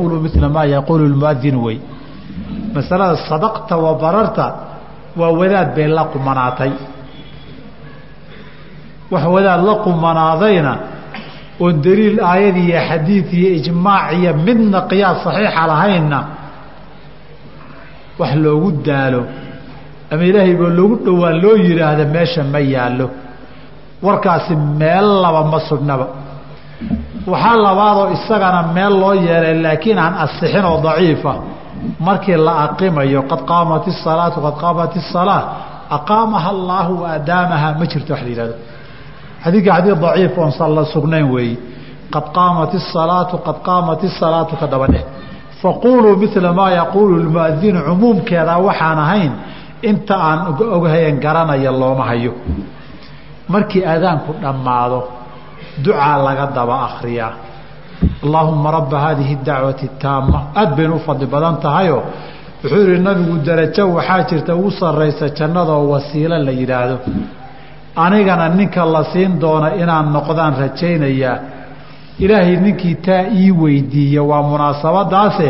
fayaquulu mila maa yaquulu lmuadinu wey. Masalada sadaqta wa bararta waa wadaad bay la qumanaatay. Wax wadaad la qumanaadayna oon daliil aayad iyo xadiid iyo ijmaac iyo midna qiyaas saxiixa lahaynna wax loogu daalo. Ama ilaahay baa loogu dhowaan loo yidhaahda meesha ma yaallo. Warkaasi meel laba ma sugnaba waxaa labaadoo isagana meel loo yeelay laakiin aan asixin oo daciifa markii la aqimayo qad qaamat isalaatu qad qaamat isalaa aqaamaha allaahu wa ma jirto wax la yihahdo xadiidka xadiid daciif oon salla sugnayn weeye qad qaamat isalaatu qad qaamat isalaatu ka dheh. Faquuluu mila maa yaquulu lmuadinu cumuumkeedaa waxaan ahayn inta aan ogahayn garanaya looma hayo. Markii aadaanku dhammaado ducaa laga daba akriyaa allaahuma rabba haadihi dacwati taama aad baynu u fadli badan tahayoo wuxuu yihi nabigu darajo waxaa jirta ugu sarraysa jannadoo wasiilo la yidhaahdo. Anigana ninka la siin doona inaan noqdaan rajaynayaa ilaahay ninkii taa ii weydiiya waa munaasabadaase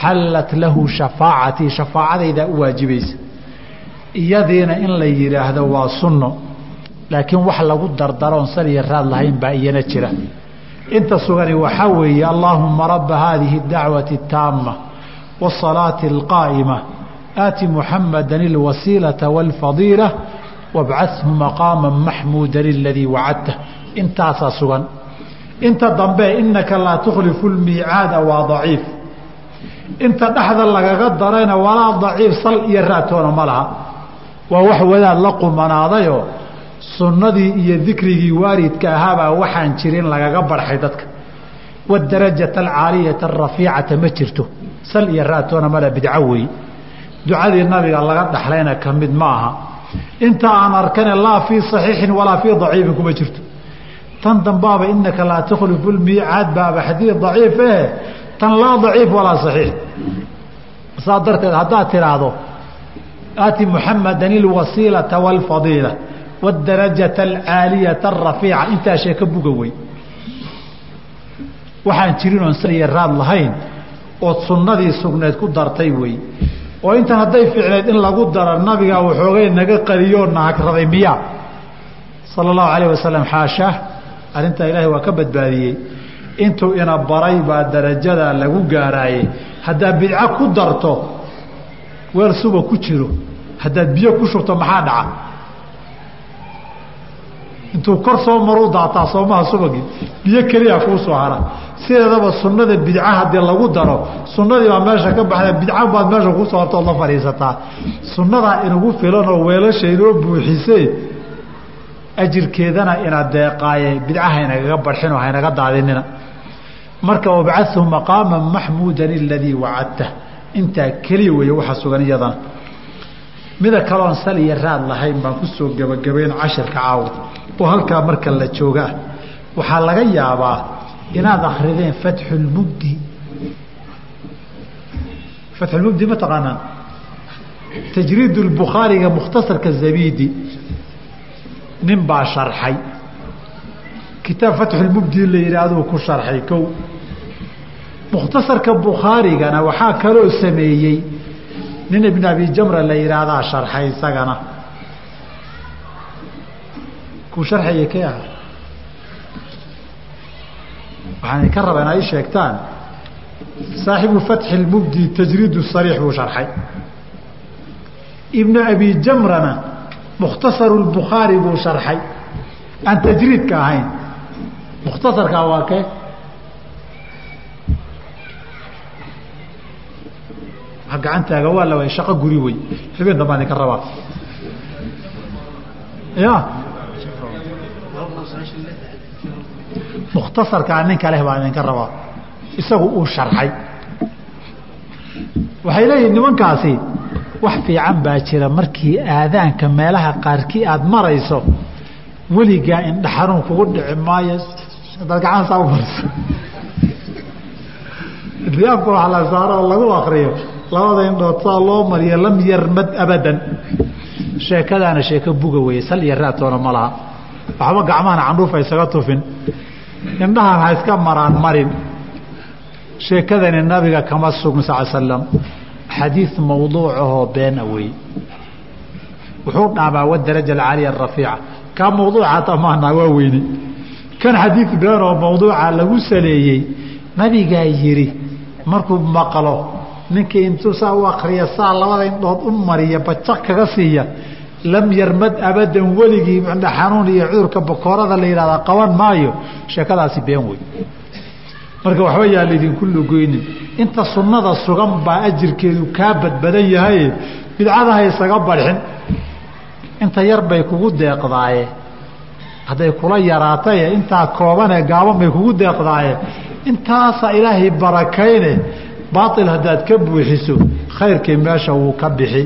xallat lahu shafaacatii shafaacadaydaa u waajibaysa iyadiina in la yidhaahdo waa sunno laakiin wax lagu dardaroon saliya raad lahayn baa iyana jira. Inta sugani waxaa weeye allaahuma rabba haadihi dacwati taama waasalaati alqaa'ima aati muxamadan alwasiilata waalfadiila wabcathu maqaama maxmuudan aladii wacadta. Intaasaa sugan. Inta dambe inaka laa tukhlifu lmiicaada waa daciif. Inta dhexda lagaga darayna walaa daciif sal iyo raatoona ma laha. Waa wax wadaad la qumanaadayoo sunnadii iyo dikrigii waaridka ahaabaa waxaan jirin lagaga barxay dadka. Wadarajata alcaaliyata arafiicata ma jirto. Sal iyo raatoona mala bidco weeye ducadii nabiga laga dhaxlayna ka mid ma aha. Inta aan arkane laa fii saxiixin walaa fii daciifin kuma jirto. Tan dambaaba inaka laa tukhlifu lmiicaad baaba xadiid daciif eh. Tan laa daciif walaa saxiix. Saa darteed haddaad tidhaahdo aati muxamadan ilwasiilata waalfadiila wاdarajata alcaaliyata arafiica intaa sheeka buga wey waxaan jirin oon saliya raad lahayn ood sunnadii sugneed ku dartay wey oo intan hadday ficneed in lagu daro nabiga waxoogay naga qariyoo nahagraday miyaa sala allahu alayh wasalam xaashaa arrintaa ilaahay waa ka badbaadiyey intuu ina baray baa darajadaa lagu gaaraaye haddaad bidco ku darto weel suba ku jiro haddaad biyo ku shubto maxaa dhaca intuu kor soo maru daataa soomaha subagii biyo keliya kuu soo hara. Sideedaba sunnada bidca haddii lagu daro sunnadii baa meesha ka baxda bidca baad meesha ku soo horta ood la fadhiisataa. Sunnadaa inagu filan oo weelasha inoo buuxisay ajirkeedana ina deeqaaye bidca haynagaga barxinoo haynaga daadinina marka wabcathu maqaama maxmuudan aladii wacadta. Intaa keliya weeye waxa sugan iyadana mida kaloon sal iyo raad lahayn baan ku soo gebagabayn cashirka caawa. Oo halkaa marka la jooga ah waxaa laga yaabaa inaad akrideen fatxulmubdi fatxulmubdi ma taqaanaan tajriid lbukhaariga mukhtasarka zabidi nin baa sharxay. Kitaab fatxulmubdi la yidhaahduu ku sharxay kow. Mukhtasarka bukhaarigana waxaa kaloo sameeyey nin ibn abi jamra la yidhaahdaa sharxay isagana. Kuu sharxaya kee ah waxaan ka rabaa inaa ii sheegtaan saaxibu fatxi lmubdi tajriid sariix buu sharxay. Ibnu abi jamrana mukhtasaru lbukhaari buu sharxay. Aan tajriidka ahayn. Mukhtasarkaa waa kee gacantaaga waa la way shaqo guri wey habeen dambaan idinka rabaa. Ya mukhtasarkaa ninka leh baan idinka rabaa. Isagu uu sharxay waxay leeyihiin nimankaasi wax fiican baa jira markii aadaanka meelaha qaarkii aada marayso weligaa indha xanuun kugu dhici maayo. Hadaad gacan saa u marso riyaabka wax la saaro oo lagu akriyo labada indhood loo mariyo lam yarmad abadan. Sheekadaana sheeko buga weeye sal iyo raatoona ma laha. Waxba gacmahana candhuufa isaga tufin. Indhahan ha iska maraan marin. Sheekadani nabiga kama sugn sal slam xadiid mawduucahoo beena wey wuxuu dhaabaa wadaraja alcaaliya arafiica kaa mawduuca tamaanaa waa weyne kan xadiid been oo mawduuca lagu saleeyey nabigaa yidhi markuu maqlo ninkii intuu saa u akriya saa labada indhood u mariya bajaq kaga siiya lam yarmad abadan weligii indha xanuun iyo cudurka bakoorada la yidhahdaa qaban maayo. Sheekadaasi been wey marka waxba yaa laydinku lugoynin inta sunnada sugan baa ajirkeedu kaa badbadan yahay bidcadaha isaga barxin. Inta yar bay kugu deeqdaaye. Hadday kula yaraataye intaa koobanee gaaban bay kugu deeqdaaye. Intaasaa ilaahay barakayne baail haddaad ka buuxiso khayrkii meesha wuu ka bixi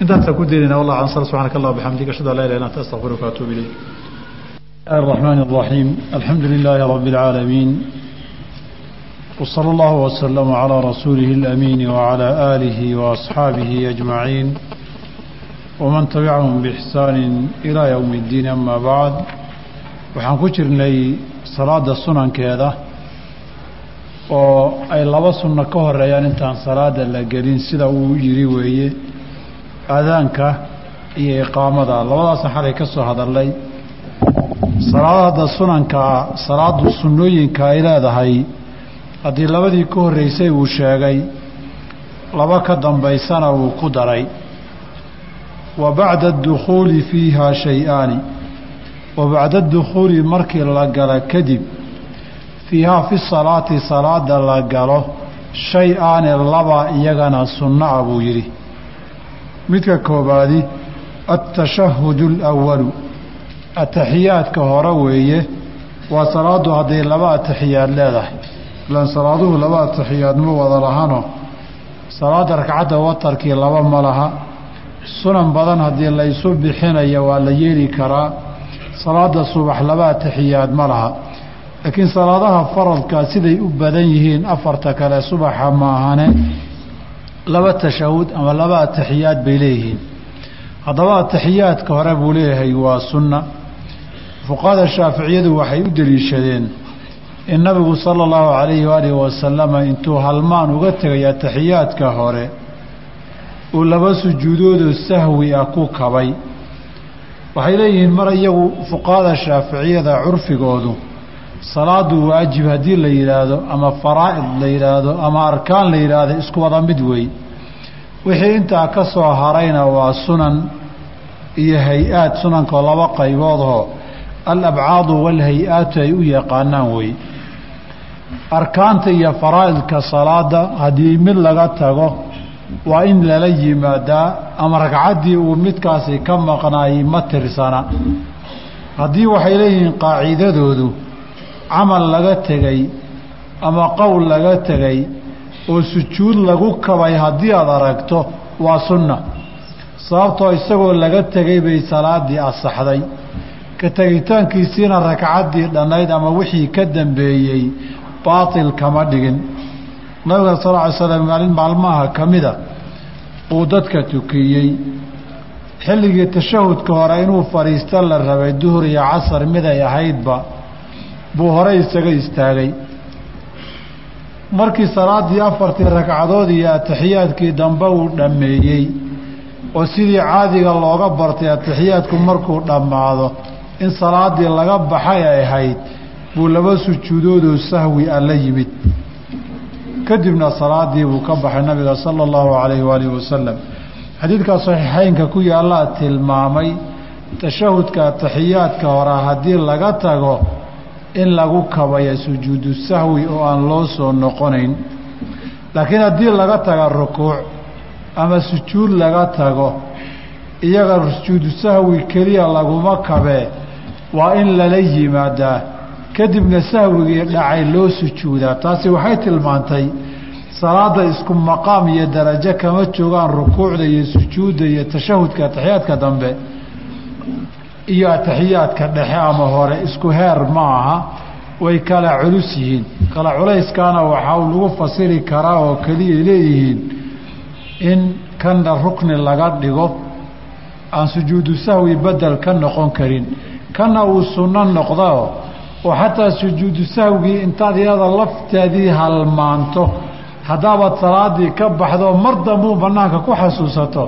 intaasaan ku daynayna wallah an subxanak allah bxamdik ashhadu an laa ilah illa anta astaqfiruka atuub ilayk الرحمن الرحيم الحمد لله رب العالمين وصلى الله وسلم على رسوله الأمين وعلى آله وأصحابه أجمعين ومن تبعهم بإحسان إلى يوم الدين أما بعد waxaan ku jirnay salaada sunankeeda oo ay laba sunno ka horeeyaan intaan salaada la gelin sida uu yidhi weeye aadaanka iyo iqaamada. Labadaasna xalay ka soo hadalnay salaada sunanka salaadu sunnooyinka ay leedahay haddii labadii ka horreysay uu sheegay laba ka dambaysana uu ku daray. Wa bacda addukhuuli fiiha shay-aani wa bacda addukhuuli markii la galo kadib fiihaa fi salaati salaada la galo shay-aani laba iyagana sunno ah buu yidhi midka koobaadi altashahudu alawalu ataxiyaadka hore weeye waa salaadu hadday laba ataxiyaad leedahay ilaan salaaduhu laba ataxiyaad ma wada lahano salaada ragcadda watarkii laba ma laha sunan badan haddii laysu bixinayo waa la yeeli karaa salaada subax laba ataxiyaad ma laha laakiin salaadaha faradkaa siday u badan yihiin afarta kale subaxa maahane laba tashahud ama laba ataxiyaad bay leeyihiin. Haddaba ataxiyaadka hore buu leeyahay waa sunna. Fuqahada shaaficiyadu waxay u deliishadeen in nabigu sala allahu calayhi waalihi wasalama intuu halmaan uga tegay ataxiyaadka hore uu laba sujuudoodoo sahwi ah ku kabay. Waxay leeyihiin mar iyagu fuqahada shaaficiyada curfigoodu salaadu waajib haddii la yidhaahdo ama faraa'id la yidhaahdo ama arkaan la yidhaahdo isku wada mid wey wixii intaa ka soo harayna waa sunan iyo hay'aad sunankoo laba qayboodoo alabcaadu walhay-aatu ay u yaqaanaan wey arkaanta iyo faraa'idka salaada haddii mid laga tago waa in lala yimaadaa ama ragcaddii uu midkaasi ka maqnaayey ma tirsana. Haddii waxay leeyihiin qaacidadoodu camal laga tegey ama qowl laga tegey oo sujuud lagu kabay haddii aad aragto waa sunna. Sababtoo isagoo laga tegey bay salaaddii asaxday. Ka tegitaankiisiina ragcaddii dhannayd ama wixii ka dambeeyey baatil kama dhigin. Nabiga sal ly slam maalin maalmaha ka mida uu dadka tukiyey. Xilligii tashahudka hore inuu fadhiisto la rabay duhur iyo casar miday ahaydba buu hore isaga istaagay. Markii salaaddii afartii ragcadood iyo ataxiyaadkii dambe uu dhammeeyey oo sidii caadiga looga bartay ataxiyaadku markuu dhammaado in salaaddii laga baxay ay ahayd buu laba sujuudoodoo sahwi a la yimid. Kadibna salaadii buu ka baxay nabiga sala allahu calayhi waalihi wasalam xadiidkaa saxiixeynka ku yaallaa tilmaamay tashahudka ataxiyaadka hore haddii laga tago in lagu kabaya sujuudu sahwi oo aan loo soo noqonayn. Laakiin haddii laga taga rukuuc ama sujuud laga tago iyaga sujuudu sahwi keliya laguma kabee waa in lala yimaadaa. Kadibna sahwigii dhacay loo sujuudaa. Taasi waxay tilmaantay salaada isku maqaam iyo darajo kama joogaan rukuucda iyo sujuudda iyo tashahudka ataxiyaadka dambe iyo ataxiyaadka dhexe ama hore isku heer ma aha way kala culus yihiin. Kala culayskaana waxaa lagu fasiri karaa oo keliyay leeyihiin in kanna rukni laga dhigo aan sujuudu sahwi bedel ka noqon karin. Kanna uu sunno noqdao oo xataa sujuudu sahwigii intaad iyada lafteedii halmaanto haddaabaad salaadii ka baxdo mar dambuu banaanka ku xasuusato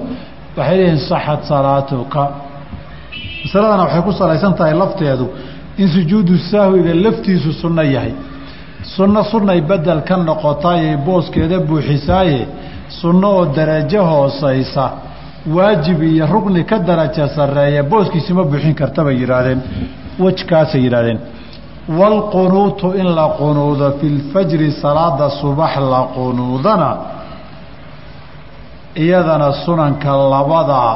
waxay leeyihiin saxad salaatuka masaladana waxay ku salaysan tahay lafteedu in sujuudu sahwiga laftiisu sunno yahay. Sunno sunnay bedel ka noqotayay booskeeda buuxisaaye sunno oo darajo hoosaysa waajib iyo rugni ka darajo sarreeya booskiisi ma buuxin karta bay yidhaahdeen. Wejkaasay yidhahdeen waalqunuutu in la qunuudo fi lfajri salaada subax la qunuudana iyadana sunanka labadaa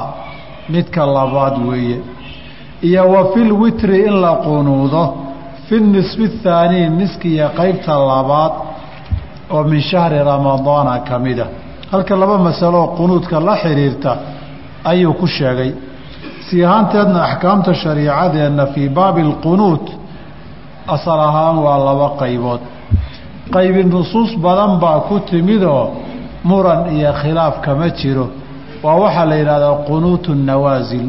midka labaad weeye iyo wa fi lwitri in la qunuudo fi nisfi athaanii niskiiyo qeybta labaad oo min shahri ramadaana ka mida halka laba masalooo qunuudka la xidhiirta ayuu ku sheegay. Si ahaanteedna axkaamta shariicadeenna fii baabi alqunuud asal ahaan waa laba qaybood. Qaybi nusuus badan baa ku timidoo muran iyo khilaaf kama jiro. Waa waxaa la yidhahdaa qunuutu nawaasil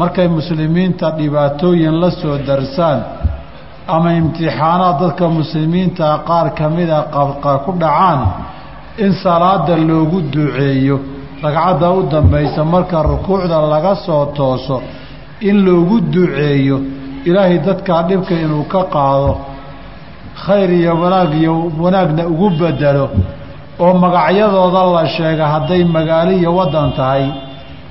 markay muslimiinta dhibaatooyin la soo darsaan ama imtixaanaad dadka muslimiinta qaar ka mida ku dhacaan in salaada loogu duceeyo ragcadda u dambaysa marka rukuucda laga soo tooso in loogu duceeyo ilaahay dadkaa dhibka inuu ka qaado khayr iyo wanaag iyo wanaagna ugu bedelo oo magacyadooda la sheega hadday magaalo iyo waddan tahay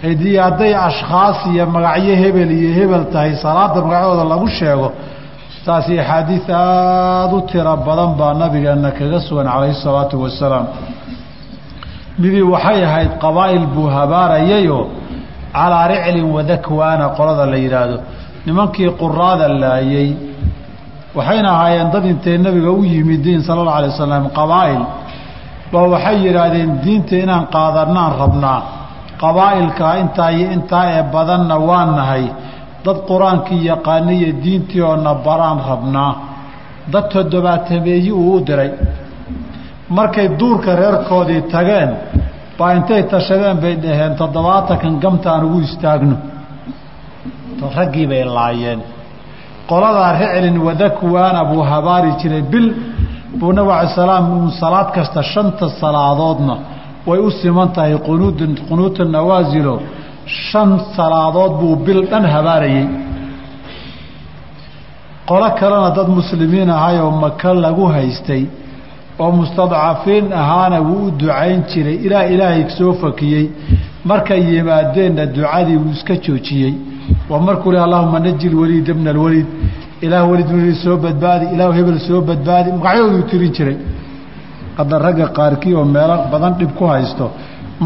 haddii hadday ashkhaas iyo magacyo hebel iyo hebel tahay salaada magacyadooda lagu sheego taasi axaadiid aada u tiro badan baa nabigeenna kaga sugan calayhi salaatu wasalaam. Midii waxay ahayd qabaa'il buu habaarayayoo calaa riclin wadakwaana qolada la yidhaahdo nimankii quraada laayey waxayna ahaayeen dad intay nabiga u yimid diin sala alla alay wasalam qabaa'il baa waxay yidhaahdeen diinta inaan qaadanaan rabnaa qabaa'ilkaa intaa iyo intaa ee badanna waa nahay. Dad qur'aankii yaqaaniyo diintii oo na baraan rabnaa. Dad toddobaatameeyi uu u diray. Markay duurka reerkoodii tageen baa intay tashadeen bay dhaheen toddobaatankan gamtaan ugu istaagno. Raggii bay laayeen. Qoladaa riclin wadakwaana buu habaari jiray bil buu nabig alay salaam uu salaad kasta shanta salaadoodna way u siman tahay qunuud qunuuta nawaasilo shan salaadood buu bil dhan habaarayey qolo kalena dad muslimiin ahayoo maka lagu haystay oo mustadcafiin ahaana wuu u ducayn jiray ilaa ilaahay soo fakiyey. Markay yimaadeenna ducadii wuu iska joojiyey. Waa markuu leh allahuma naji lwaliida bna alwaliid ilaah welid weliid soo badbaadi ilaah hebel soo badbaadi magacyadooduu tirin jiray hadda ragga qaarkii oo meelo badan dhib ku haysto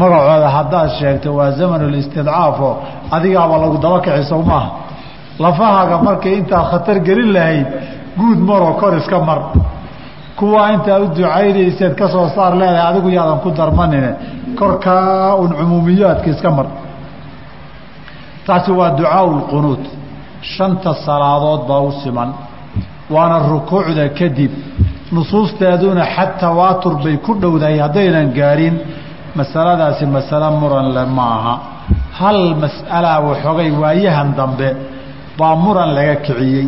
magacooda haddaad sheegto waa zamanulistidcaafo adigaaba lagu daba kici sow maaha lafahaaga markay intaad khatar gelin lahayd guud maroo kor iska mar. Kuwaa intaad u ducaynayseed ka soo saar leedahay adigu yaadan ku darmanine korkaa un cumuumiyaadka iska mar. Taasi waa ducaau lqunuud shanta salaadood baa u siman waana rukuucda kadib nusuusteeduna xad tawaatur bay ku dhowdahay haddaynan gaadhin masaladaasi masalo muran le ma aha hal mas'alaa waxoogay waayahan dambe baa muran laga kiciyey.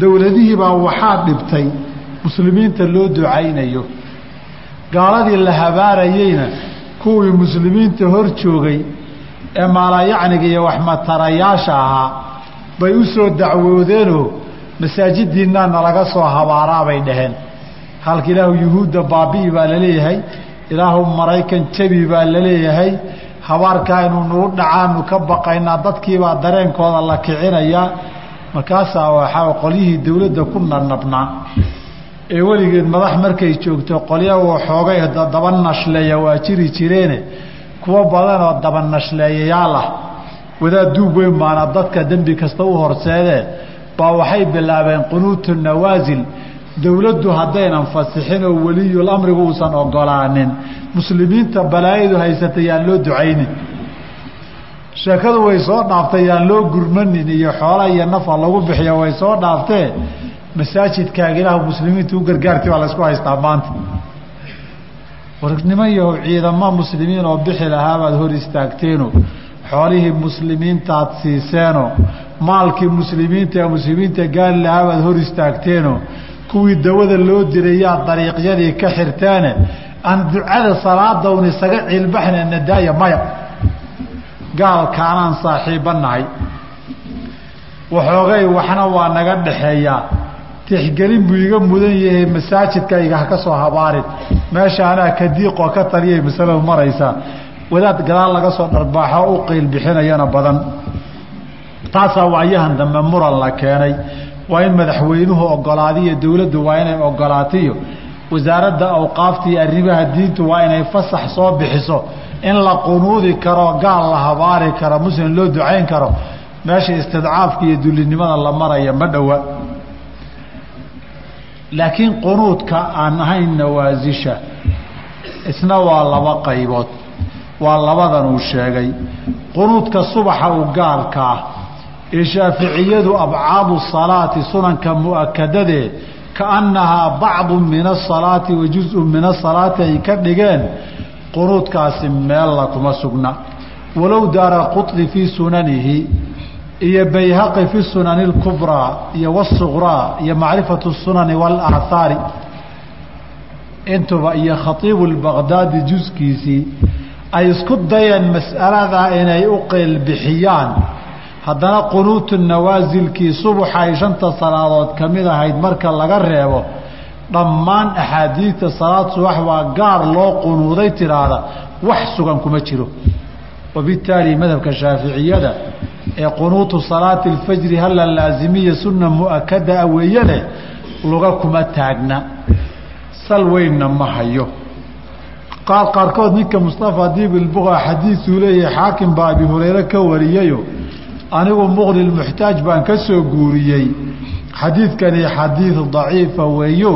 Dowladihii baa waxaa dhibtay muslimiinta loo ducaynayo. Gaaladii la habaarayeyna kuwii muslimiinta hor joogay ee maalayacniga iyo waxmatarayaasha ahaa bay u soo dacwoodeenoo masaajidiinaa nalaga soo habaaraa bay dhaheen halka ilaahu yuhuudda baabi'i baa la leeyahay ilaahu maraykan jabi baa la leeyahay habaarkaa inuu nagu dhacaanu ka baqaynaa dadkiibaa dareenkooda la kicinayaa markaasaa waxaa qolyihii dowladda ku nanabnaa ee weligeed madax markay joogto qolya waxoogay daba nashleeya waa jiri jireene. Kuwo badanoo daba nashleeyayaal ah. Wadaad duub weyn baana dadka dembi kasta u horseedee baa waxay bilaabeen qunuutu nawaasil dowladdu haddaynan fasixin oo weliyul amrigu uusan ogolaanin muslimiinta balaayadu haysata yaan loo ducaynin. Sheekadu way soo dhaaftay yaan loo gurmanin iyo xoola iyo nafa lagu bixiyo way soo dhaaftee masaajidkaaga ilaahu muslimiinta u gargaarti baa laysku haystaa maanta. Warnimo yahow ciidamo muslimiin oo bixi lahaabaad hor istaagteeno. Xoolihii muslimiintaad siiseenoo maalkii muslimiinta ee muslimiinta gaali lahaa baad hor istaagteenoo kuwii dawada loo dirayaa dariiqyadii ka xirteene aan ducada salaada un isaga ciilbaxna nadaaya maya. Gaalkaanaan saaxiibba nahay waxoogay waxna waa naga dhaxeeyaa tixgelin buu iga mudan yahay masaajidkayga ha ka soo habaarin. Meesha anaa ka diiqoo ka taliyay masaladu maraysaa wadaad gadaal laga soo dharbaaxo u qiil bixinayana badan. Taasaa waayahan dambe muran la keenay waa in madaxweynuhu ogolaadiyo dowladdu waa inay ogolaatiyo. Wasaaradda awqaafta iyo arrimaha diintu waa inay fasax soo bixiso. In la qunuudi karo gaal la habaari karo muslim loo ducayn karo meesha istidcaafka iyo dullinimada la maraya ma dhowa laakiin qunuudka aan ahayn nawaasisha isna waa laba qaybood. Waa labadan uu sheegay. Qunuudka subaxa u gaalka ah ee shaaficiyadu abcaadu salaati sunanka mu'akadadee kaannahaa bacdu min asalaati wa juzun min asalaati ay ka dhigeen qunuudkaasi meella kuma sugna walow daara quطni fii sunanihi iyo bayhaqi fi sunani اlkubraa iyo wاsuqraa iyo macrifatu الsunani wاlaahaari intuba iyo khaiibu اlbaqdaadi juskiisii ay isku dayeen mas'aladaa inay u qeylbixiyaan haddana qunuutu nawaasilkii subaxa ay shanta salaadood ka mid ahayd marka laga reebo dhammaan axaadiidta salaad subax waa gaar loo qunuuday tidhaahda wax sugan kuma jiro. Wabittaali madhabka shaaficiyada ee qunuutu salaati alfajri hala laazimiya sunna mu'akada a weeye leh luga kuma taagna. Sal weynna ma hayo. Qaar qaarkood ninka mustafa diib ilbuqa xadiisuu leeyahay xaakim baa abi hureyre ka wariyayo anigu muqni lmuxtaaj baan ka soo guuriyey. Xadiidkani xadiid daciifa weeyo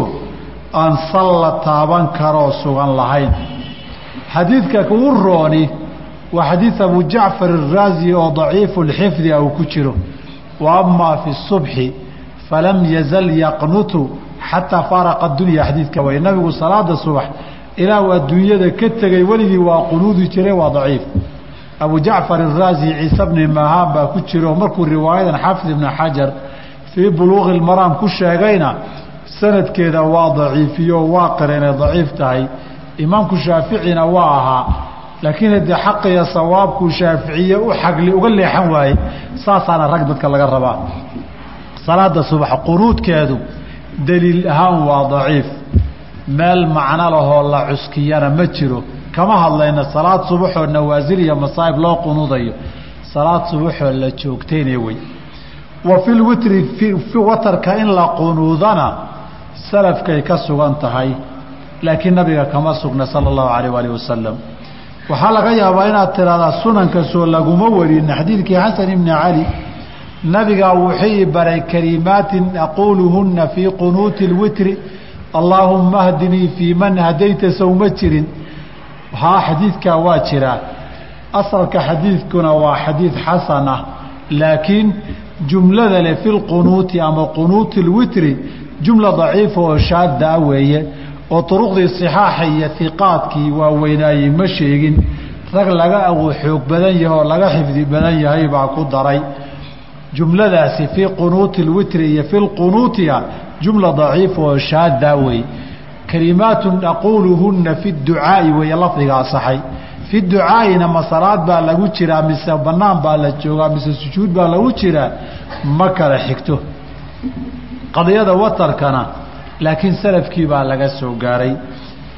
aan sal la taaban karoo sugan lahayn. Xadiidka kugu rooni waa xadiid abu jacfar araazi oo daciifu lxifdi a uu ku jiro. Wa amaa fi subxi falam yazal yaqnutu xataa faaraqa dunya. Xadiidka way nabigu salaada subax ilaa uu adduunyada ka tegay weligii waa qunuudi jiray waa daciif abu jacfar araazi ciise bni mahaan baa ku jiro markuu riwaayadan xaafid ibni xajar fii buluuqi lmaraam ku sheegayna sanadkeeda waa daciifiyo waa qira inay daciif tahay. Imaamku shaaficina waa ahaa laakiin haddee xaqiya sawaabkuu shaaficiye u xagli uga leexan waaye saasaana rag dadka laga rabaa salaada subax qunuudkeedu daliil ahaan waa daciif. Meel macno lahoo la cuskiyana ma jiro kama hadlayna salaad subaxoo nawaasil iyo masaa'ib loo qunuudayo salaad subaxoo la joogtayna wey. Wa fi lwitri watarka in la qunuudana salafkay ka sugan tahay laakiin nabiga kama sugna sala allahu calayh waalih wasalam waxaa laga yaabaa inaad tidhahdaa sunanka soo laguma warin xadiidkii xasan ibni cali nabigaa wuxuu baray kalimaatin aquuluhunna fii qunuuti lwitri allaahumma hdinii fii man hadayta sowma jirin haa xadiidkaa waa jiraa asalka xadiidkuna waa xadiid xasan ah laakiin jumlada leh fi lqunuuti ama qunuuti lwitri jumla daciifa oo shaada ah weeye oo duruqdii صixaaxa iyo hiqaadkii waaweynaayey ma sheegin. Rag laga xoog badan yahay oo laga xifdi badan yahay baa ku daray. Jumladaasi fii qunuuti اlwitri iyo fi lqunuutia jumla daciifa oo shaada wey kalimaatu aquuluhuna fi ducaa'i weeye lafdiga asaxay fi ducaa'ina ma salaad baa lagu jiraa mise banaan baa la joogaa mise sujuud baa lagu jiraa ma kala xigto. Qadiyada watarkana laakiin salafkii baa laga soo gaaray.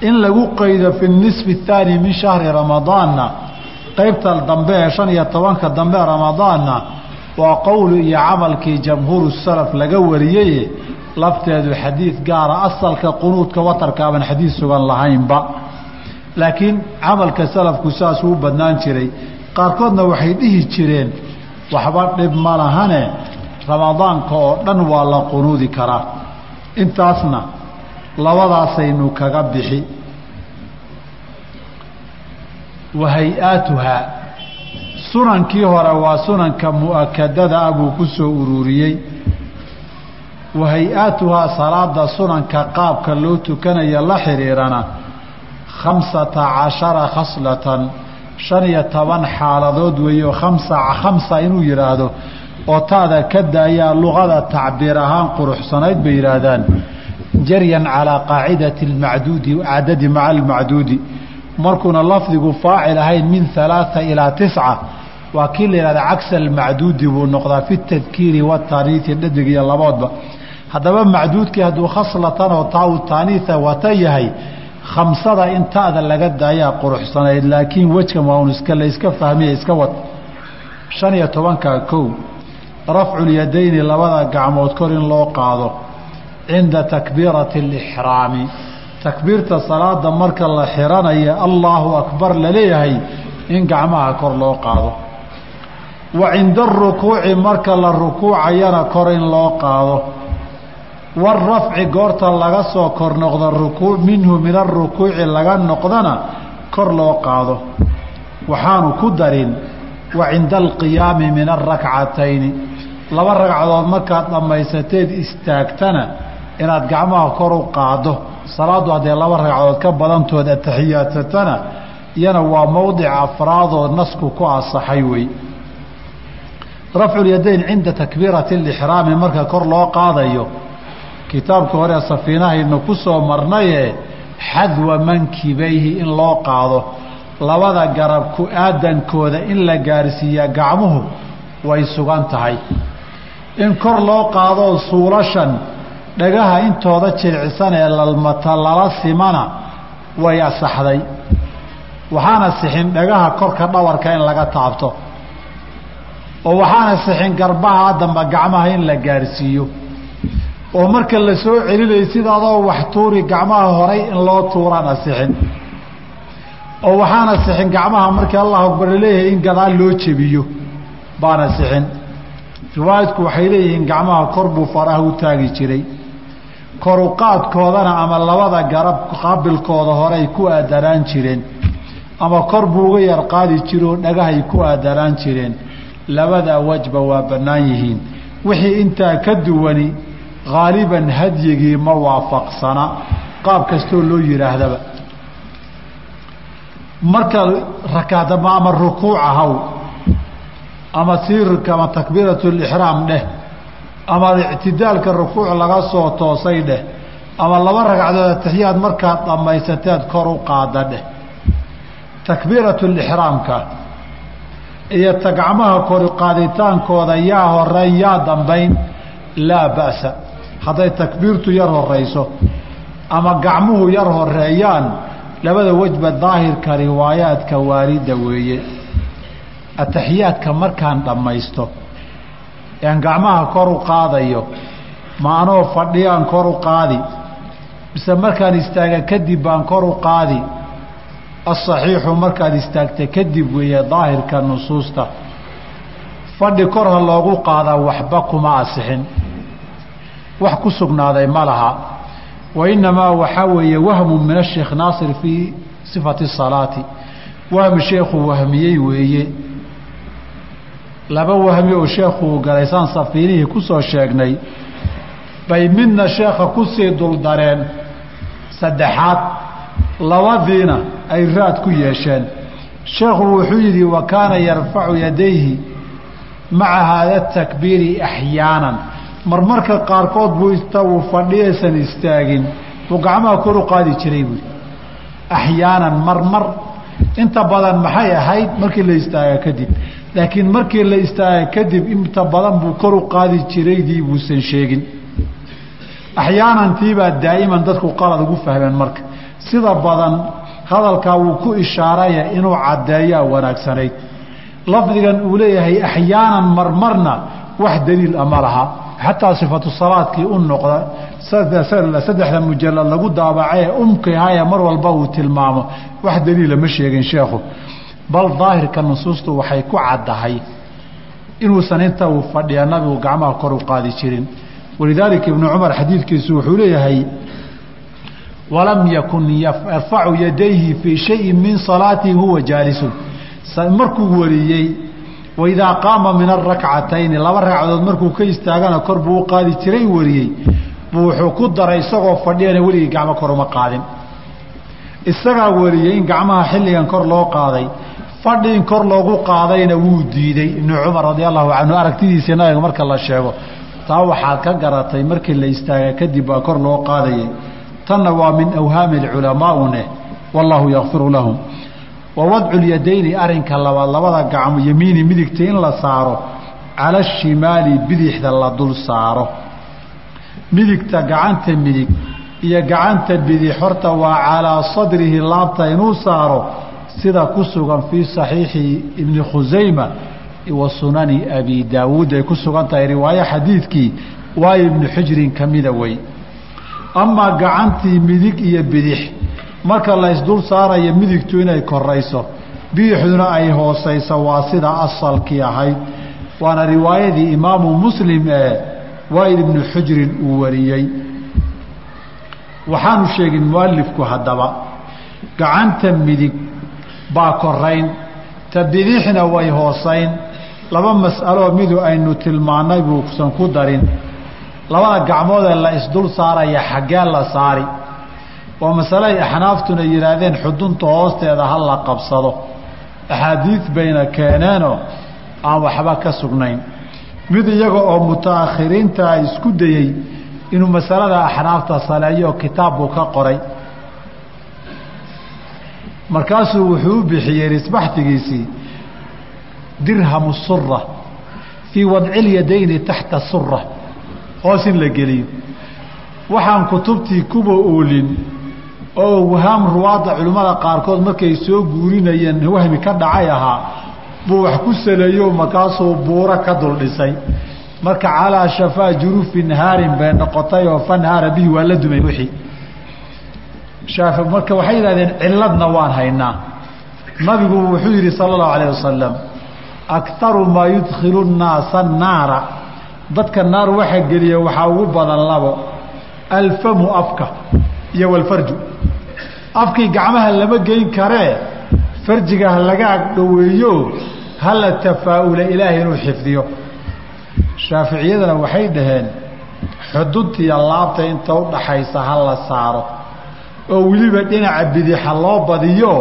In lagu qaydo fi nisfi اthaani min shahri ramadaanna qeybta dambe ee shan iyo tobanka dambe ramadaanna waa qowlu iyo camalkii jamhuuru salaf laga wariyeye lafteedu xadiid gaara asalka qunuudka watarkaaban xadiid sugan lahaynba. Laakiin camalka salafku saasuu u badnaan jiray. Qaarkoodna waxay dhihi jireen waxba dhib ma lahane ramadaanka oo dhan waa la qunuudi karaa. Intaasna labadaasaynu kaga bixi. Wa hay'aatuhaa sunankii hore waa sunanka mu'akadada ah buu ku soo ururiyey wa hay'aatuhaa salaada sunanka qaabka loo tukanaya la xidhiirana khamsata cashara khaslatan shan iyo toban xaaladood weeyo khamsa khamsa inuu yidhaahdo oo taada ka daayaa luqada tacbiir ahaan quruxsanayd bay yidhaahdaan jaryan calaa qaacidati almacduudi cadadi maca almacduudi. Markuuna lafdigu faacil ahayn min alaaa ilaa tisca waa kii la yihahda cagsa almacduudi buu noqdaa fi tadkiiri wataniisi dhadig iyo laboodba haddaba macduudkii hadduu khaslatan oo taa u taaniisa wata yahay khamsada in taada laga daayaa quruxsanayd laakiin wejkan waa un iska la iska fahmiya iska wad. Shan iyo tobankaa kow rafculyadayni labada gacmood kor in loo qaado cinda takbiirati alixraami. Takbiirta salaada marka la xiranaya allaahu akbar la leeyahay in gacmaha kor loo qaado. Wa cinda arukuuci marka la rukuucayana kor in loo qaado warafci goorta laga soo kor noqdo rukuu minhu min arukuuci laga noqdana kor loo qaado waxaanu ku darin wa cinda alqiyaami min arakcatayni laba ragcadood markaad dhammaysateed istaagtana inaad gacmaha kor u qaaddo salaaddu hadday laba ragcadood ka badantood atixiyaadsatana iyana waa mowdic afraadoo nasku ku asaxay wey rafculyadayn cinda takbiirati alixraami marka kor loo qaadayo kitaabka hore safiinahaynu ku soo marnaye xadwa mankibayhi in loo qaado. Labada garab ku aadankooda in la gaarsiiyaa gacmuhu way sugan tahay. In kor loo qaadoo suulashan dhagaha intooda jiricsan ee lalmata lala simana way asaxday. Waxaana sixin dhagaha korka dhawarka in laga taabto. Oo waxaana sixin garbaha damba gacmaha in la gaarsiiyo oo marka la soo celinaya sida adoo wax tuuri gacmaha horay in loo tuuraan asixin. oo waxaana sixin gacmaha markii allah akbar leeyahay in gadaal loo jebiyo baana sixin riwaayadku waxay leeyihiin gacmaha kor buu faraha u taagi jiray. koruqaadkoodana ama labada garab qaabilkooda horey ku aadanaan jireen. ama kor buu uga yar qaadi jiro oo dhagahay ku aadanaan jireen. labada wajba waa bannaan yihiin. wixii intaa ka duwani haaliban hadyigii ma waafaqsana. Qaab kastoo loo yidhaahdaba marka rakaadama ama rukuuc ahaw ama siirka ama takbiiratu lixraam dheh ama ictidaalka rukuuc laga soo toosay dheh ama laba ragcadood atixiyaad markaad dhammaysateed kor u qaada dheh. Takbiiratu lixraamka iyo tagcmaha kori qaaditaankooda yaa horeyn yaa dambayn laa ba'sa hadday takbiirtu yar horayso ama gacmuhu yar horeeyaan labada wejba daahirka riwaayaadka waalida weeye. Ataxiyaadka markaan dhammaysto ean gacmaha kor u qaadayo ma anoo fadhiyaan kor u qaadi mise markaan istaaga kadib baan kor u qaadi. Asaxiixu markaad istaagta kadib weeye daahirka nusuusta. Fadhi kor ha loogu qaadaa waxba kuma asixin wax ku sugnaaday ma laha. Wa innamaa waxaa weeye wahmu min asheekh naasir fii sifati salaati. Wahmi sheekhu wahmiyey weeye. Laba wahmi oo sheekhuu galay saan safiinihii ku soo sheegnay bay midna sheekha ku sii duldareen saddexaad. Labadiina ay raad ku yeesheen. Sheekhu wuxuu yidhi wa kaana yarfacu yadayhi maca haada takbiiri axyaanan marmarka qaarkood buu ista uu fadhiyaysan istaagin. Buu gacmaha kor u qaadi jiray buui axyaanan marmar. Inta badan maxay ahayd? Markii la istaaga kadib. Laakiin markii la istaaga kadib inta badan buu kor u qaadi jiraydii buusan sheegin. Axyaanantiibaa daa'iman dadku qalad ugu fahmeen marka. Sida badan hadalkaa wuu ku ishaaraya inuu caddeeyaa wanaagsanayd. Lafdigan uu leeyahay axyaanan marmarna wax daliil ama laha xataa sifatu salaadkii u noqda saddexda mujalad lagu daabacee umkihaya mar walba uu tilmaamo wax daliila ma sheegin sheekhu bal daahirka nusuustu waxay ku caddahay inuusan inta uu fadhiya nabigu gacmaha kor u qaadi jirin walidaalika ibnu cumar xadiidkiisu wuxuu leeyahay walam yakun yarfacu yadayhi fii shayin min salaatihi huwa jaalisun markuu wariyey waidaa qaama min arakcatayni laba ragcadood markuu ka istaagana kor buu u qaadi jiray wariyey. Buu wuxuu ku daray isagoo fadhiyana weligii gacmo kor uma qaadin. Isagaa wariyey in gacmaha xilligan kor loo qaaday. Fadhi kor loogu qaadayna wuu diiday. Ibnu cumar radia allahu canhu aragtidiisii nabiga marka la sheego taa waxaad ka garatay markii la istaaga kadib baa kor loo qaadayay. Tanna waa min awhaami culamaa'une wallaahu yakfiru lahum wa wadcu lyadayni arinka labaad labada gacmo yamiini midigta in la saaro cala ashimaali bidixda la dul saaro. Midigta gacanta midig iyo gacanta bidix horta waa calaa sadrihi laabta inuu saaro sida ku sugan fii saxiixi ibni khusayma wa sunani abi daawuud ay ku sugan tahay riwaayo xadiidkii waayo ibnu xujrin ka mida wey amaa gacantii midig iyo bidix marka la ysdul saarayo midigtu inay korayso bidixduna ay hoosayso waa sida asalkii ahayd. Waana riwaayadii imaamu muslim ee waail ibnu xujrin uu wariyey. Waxaanu sheegin mualifku haddaba gacanta midig baa korayn ta bidixna way hoosayn. Laba mas'aloo midu aynu tilmaannay buusan ku darin. Labada gacmoodee la isdul saaraya xaggee la saari waa masale ay axnaaftuna yidhaahdeen xudunta hoosteeda ha la qabsado. Axaadiid bayna keeneenoo aan waxba ka sugnayn. Mid iyaga oo mutaakhiriintaa isku dayey inuu masalada axnaafta saleeyo kitaab buu ka qoray. Markaasuu wuxuu u bixiyey risbaxtigiisii dirhamu sura fii wadci lyadayni taxta sura hoos in la geliyo. Waxaan kutubtii kuba oolin oo wahaam ruwaadda culimmada qaarkood markay soo guurinayeen wahmi ka dhacay ahaa buu wax ku saleeyo markaasuu buuro ka dul dhisay marka calaa shafaa jurufi nhaarin bay noqotay oo fanhaara bihi waa la dumay wixii marka waxay yidhahdeen ciladna waan haynaa. Nabigu wuxuu yidhi sala allahu alayh wasalam aktaru maa yudkhilu nnaasa naara dadka naar waxa geliya waxaa ugu badan labo alfamu afka iyo walfarju afkii gacmaha lama geyn karee farjiga ha laga agdhoweeyo hala tafaa'ula ilaahay inuu xifdiyo. Shaaficiyadana waxay dhaheen xuduntiiyo laabta inta u dhaxaysa ha la saaro oo weliba dhinaca bidixa loo badiyo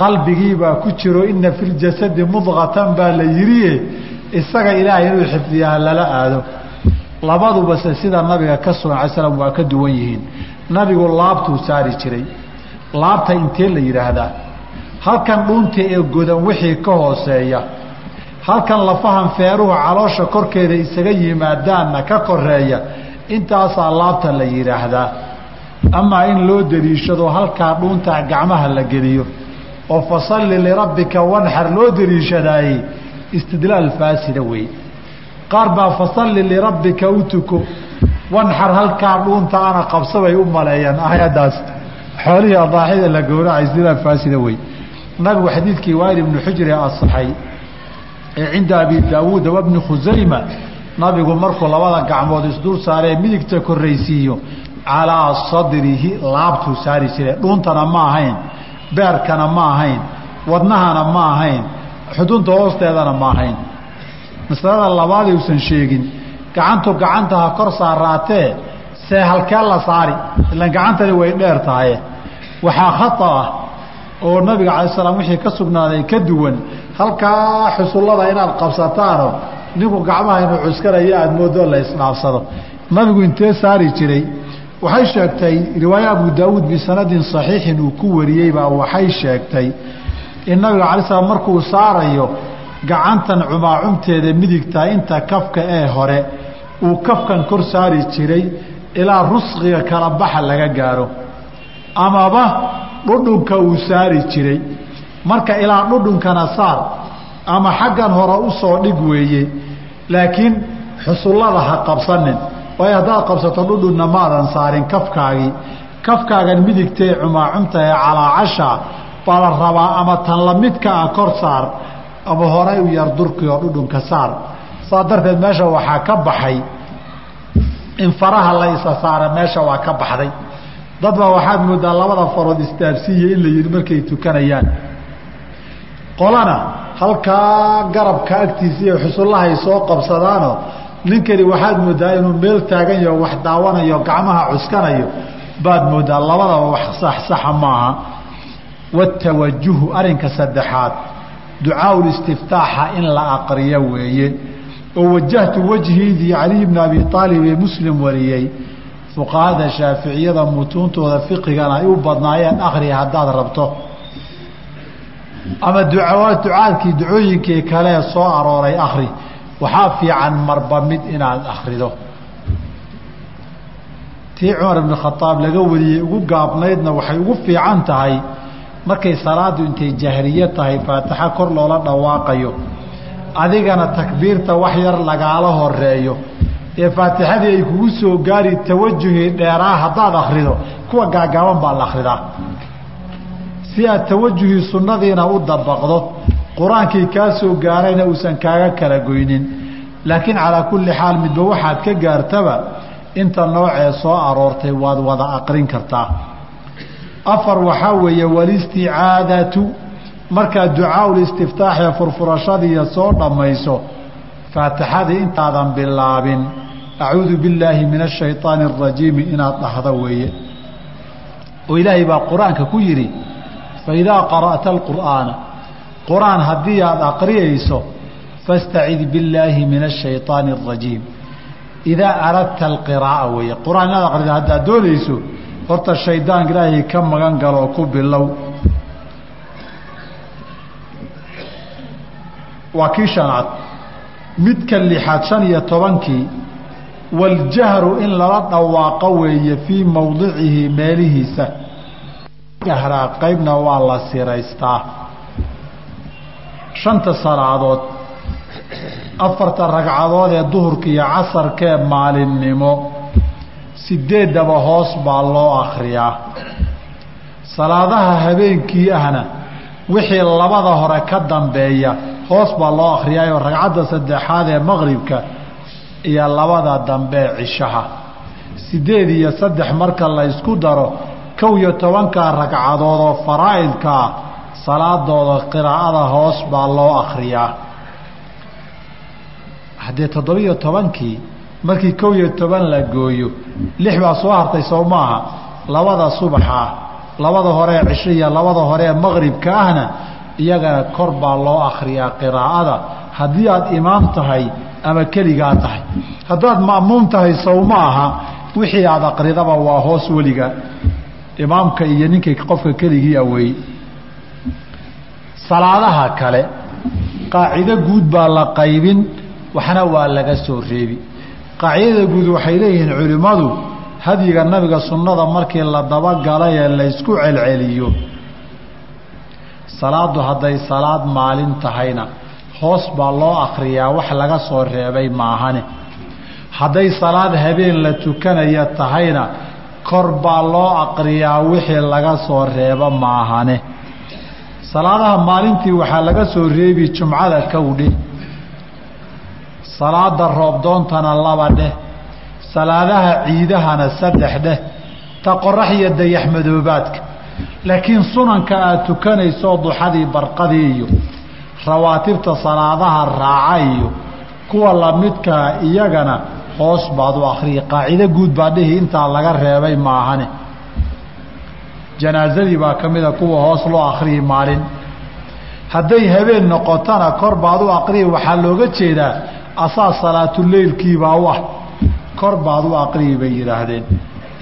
qalbigiibaa ku jiro ina fi ljasadi mudqatan baa la yidhi isaga ilaahay inuu xifdiya ha lala aado. Labadubase sida nabiga ka sugan alay slam waa ka duwan yihiin. Nabigu laabtuu saari jiray laabta intee la yidhaahdaa? Halkan dhuunta ee godan wixii ka hooseeya. Halkan lafahan feeruhu caloosha korkeeda isaga yimaadaanna ka koreeya intaasaa laabta la yidhaahdaa. Amaa in loo daliishado halkaa dhuunta gacmaha la geliyo. Oo fasalli lirabbika wanxar loo daliishadaayey istidlaal faasida wey qaar baa fasalli lirabbika u tuko wanxar halkaa dhuunta ana qabsabay u maleeyaan aayaddaas xoolihii adaaxida la gowracay istidlaal faasida wey nabigu xadiidkii waail ibnu xujri asaxay ee cinda abi daawuuda wabni khusayma nabigu markuu labada gacmood isdul saaree midigta korraysiiyo calaa sadrihi laabtuu saari jiray. Dhuuntana ma ahayn beerkana ma ahayn wadnahana ma ahayn xudunta hoosteedana ma ahayn. Masalada labaadii usan sheegin gacantu gacanta ha kor saaraatee see halkee la saari ilan gacantani way dheer tahaye waxaa khata ah oo nabiga calay slam wixii ka sugnaaday ka duwan halkaa xusullada inaad qabsataano ninku gacmaha inuu cuskanayo aada moodoo la isdhaafsado. Nabigu intee saari jiray? Waxay sheegtay riwaaya abu daawuud bisanadin saxiixin uu ku wariyey baa waxay sheegtay in nabiga calay slam markuu saarayo gacantan cumaacumteeda midigta inta kafka ee hore uu kafkan kor saari jiray ilaa rusqiga kala baxa laga gaaro. Amaba dhudhunka uu saari jiray. Marka ilaa dhudhunkana saar ama xaggan hore u soo dhig weeye. Laakiin xusullada ha qabsanin. Waayo haddaad qabsato dhudhunna maadan saarin kafkaagii. Kafkaagan midigtae cumaacumta ee calaacasha baa la rabaa ama tan lamidka ah kor saar ama horay u yar durki dhudhunka saar. Saa darteed meesha waxaa ka baxay in faraha la isa saara meesha waa ka baxday. Dad baa waxaad moodaa labada farood istaabsiiya in la yidhi markay tukanayaan. Qolana halkaa garabka agtiisa iyo xusullahay soo qabsadaano ninkani waxaad moodaa inuu meel taagan yaho wax daawanayo gacmaha cuskanayo baad moodaa labadaba wax saxsaxa maaha. Watawajuhu arinka saddexaad ducaaul-istiftaaxa in la aqriyo weeye oo wajahtu wajhiidii caliy bni abi aalib ee muslim wariyey fuqahada shaaficiyada mutuuntooda fiqigana ay u badnaayeen akhriya haddaad rabto. Ama ducaadkii ducooyinkii kalee soo arooray akhri waxaa fiican marba mid inaad akhrido. Tii cumar ibn khadaab laga wariyey ugu gaabnaydna waxay ugu fiican tahay markay salaadu intay jahriye tahay faatixa kor loola dhawaaqayo adigana takbiirta wax yar lagaala horeeyo ee faatixadii ay kugu soo gaari tawajuhii dheeraa haddaad akhrido kuwa gaagaaban baa la akhridaa. Si aad tawajuhii sunnadiina u dabaqdo qur'aankii kaa soo gaarayna uusan kaaga kala goynin. Laakiin calaa kulli xaal midba waxaad ka gaartaba inta noocee soo aroortay waad wada aqrin kartaa. Afar waxaa weeye walisticaadatu markaad ducaaul istiftaaxee furfurashadiiya soo dhammayso faatixadii intaadan bilaabin. Acuudu billaahi min ashayطaani arajiimi inaad dhahdo weeye. Oo ilaahay baa qur'aanka ku yidhi faidaa qara'ta alqur'aana qur'aan haddii aad aqriyayso fastacid billaahi min ashayطaani arajiim idaa aradta alqiraa'a weeye. Qur'aan inaad aqrida haddaad doonayso horta shaydaanka ilaahay ka magan galoo ku bilow waa kii shanaad. Midka lixaad shan iyo tobankii waljahru in lala dhawaaqo weeye fii mowdicihi meelihiisa. Jahraa qaybna waa la siraystaa. Shanta salaadood afarta ragcadood ee duhurka iyo casarkee maalinnimo sideeddaba hoos baa loo akhriyaa. Salaadaha habeenkii ahna wixii labada hore ka dambeeya hoos baa loo akhriyaayoo ragcadda saddexaad ee maqribka iyo labada dambee cishaha. Sideed iyo saddex marka la ysku daro kow iyo tobankaa ragcadood oo faraa'idka ah salaadooda qiraa'ada hoos baa loo akhriyaa. Haddee toddobiyo tobankii markii kow iyo toban la gooyo lix baa soo hartay sow maaha. Labada subaxa labada hore ee cisho iyo labada hore ee maqribka ahna iyagana kor baa loo akhriyaa qiraa'ada. Haddii aad imaam tahay ama keligaa tahay. Haddaad ma'muum tahay sow ma aha. Wixii aad aqridaba waa hoos weliga. Imaamka iyo ninkay qofka keligii aweey salaadaha kale qaacido guud baa la qaybin waxna waa laga soo reebi. Qaacidada guud waxay leeyihiin culimmadu hadyiga nabiga sunnada markii la dabagalay ee laysku celceliyo salaadu hadday salaad maalin tahayna hoos baa loo akhriyaa wax laga soo reebay maahane. Hadday salaad habeen la tukanaya tahayna kor baa loo aqriyaa wixii laga soo reebo maahane. Salaadaha maalintii waxaa laga soo reebi jumcada kowdhe salaada roobdoontana laba dheh salaadaha ciidahana saddex dheh ta qorax iyo dayaxmadoobaadka laakiin sunanka aad tukanayso duxadii barqadii iyo rawaatibta salaadaha raaca iyo kuwa lamidkaa iyagana hoos baad u akhriya qaacido guud baa dhihi intaa laga reebay maahane. Janaazadii baa ka mida kuwa hoos loo akhriyi maalin. Hadday habeen noqotona kor baad u aqriyi waxaa looga jeedaa asaa salaatuleylkiibaa u ah. Kor baad u aqriyi bay yidhaahdeen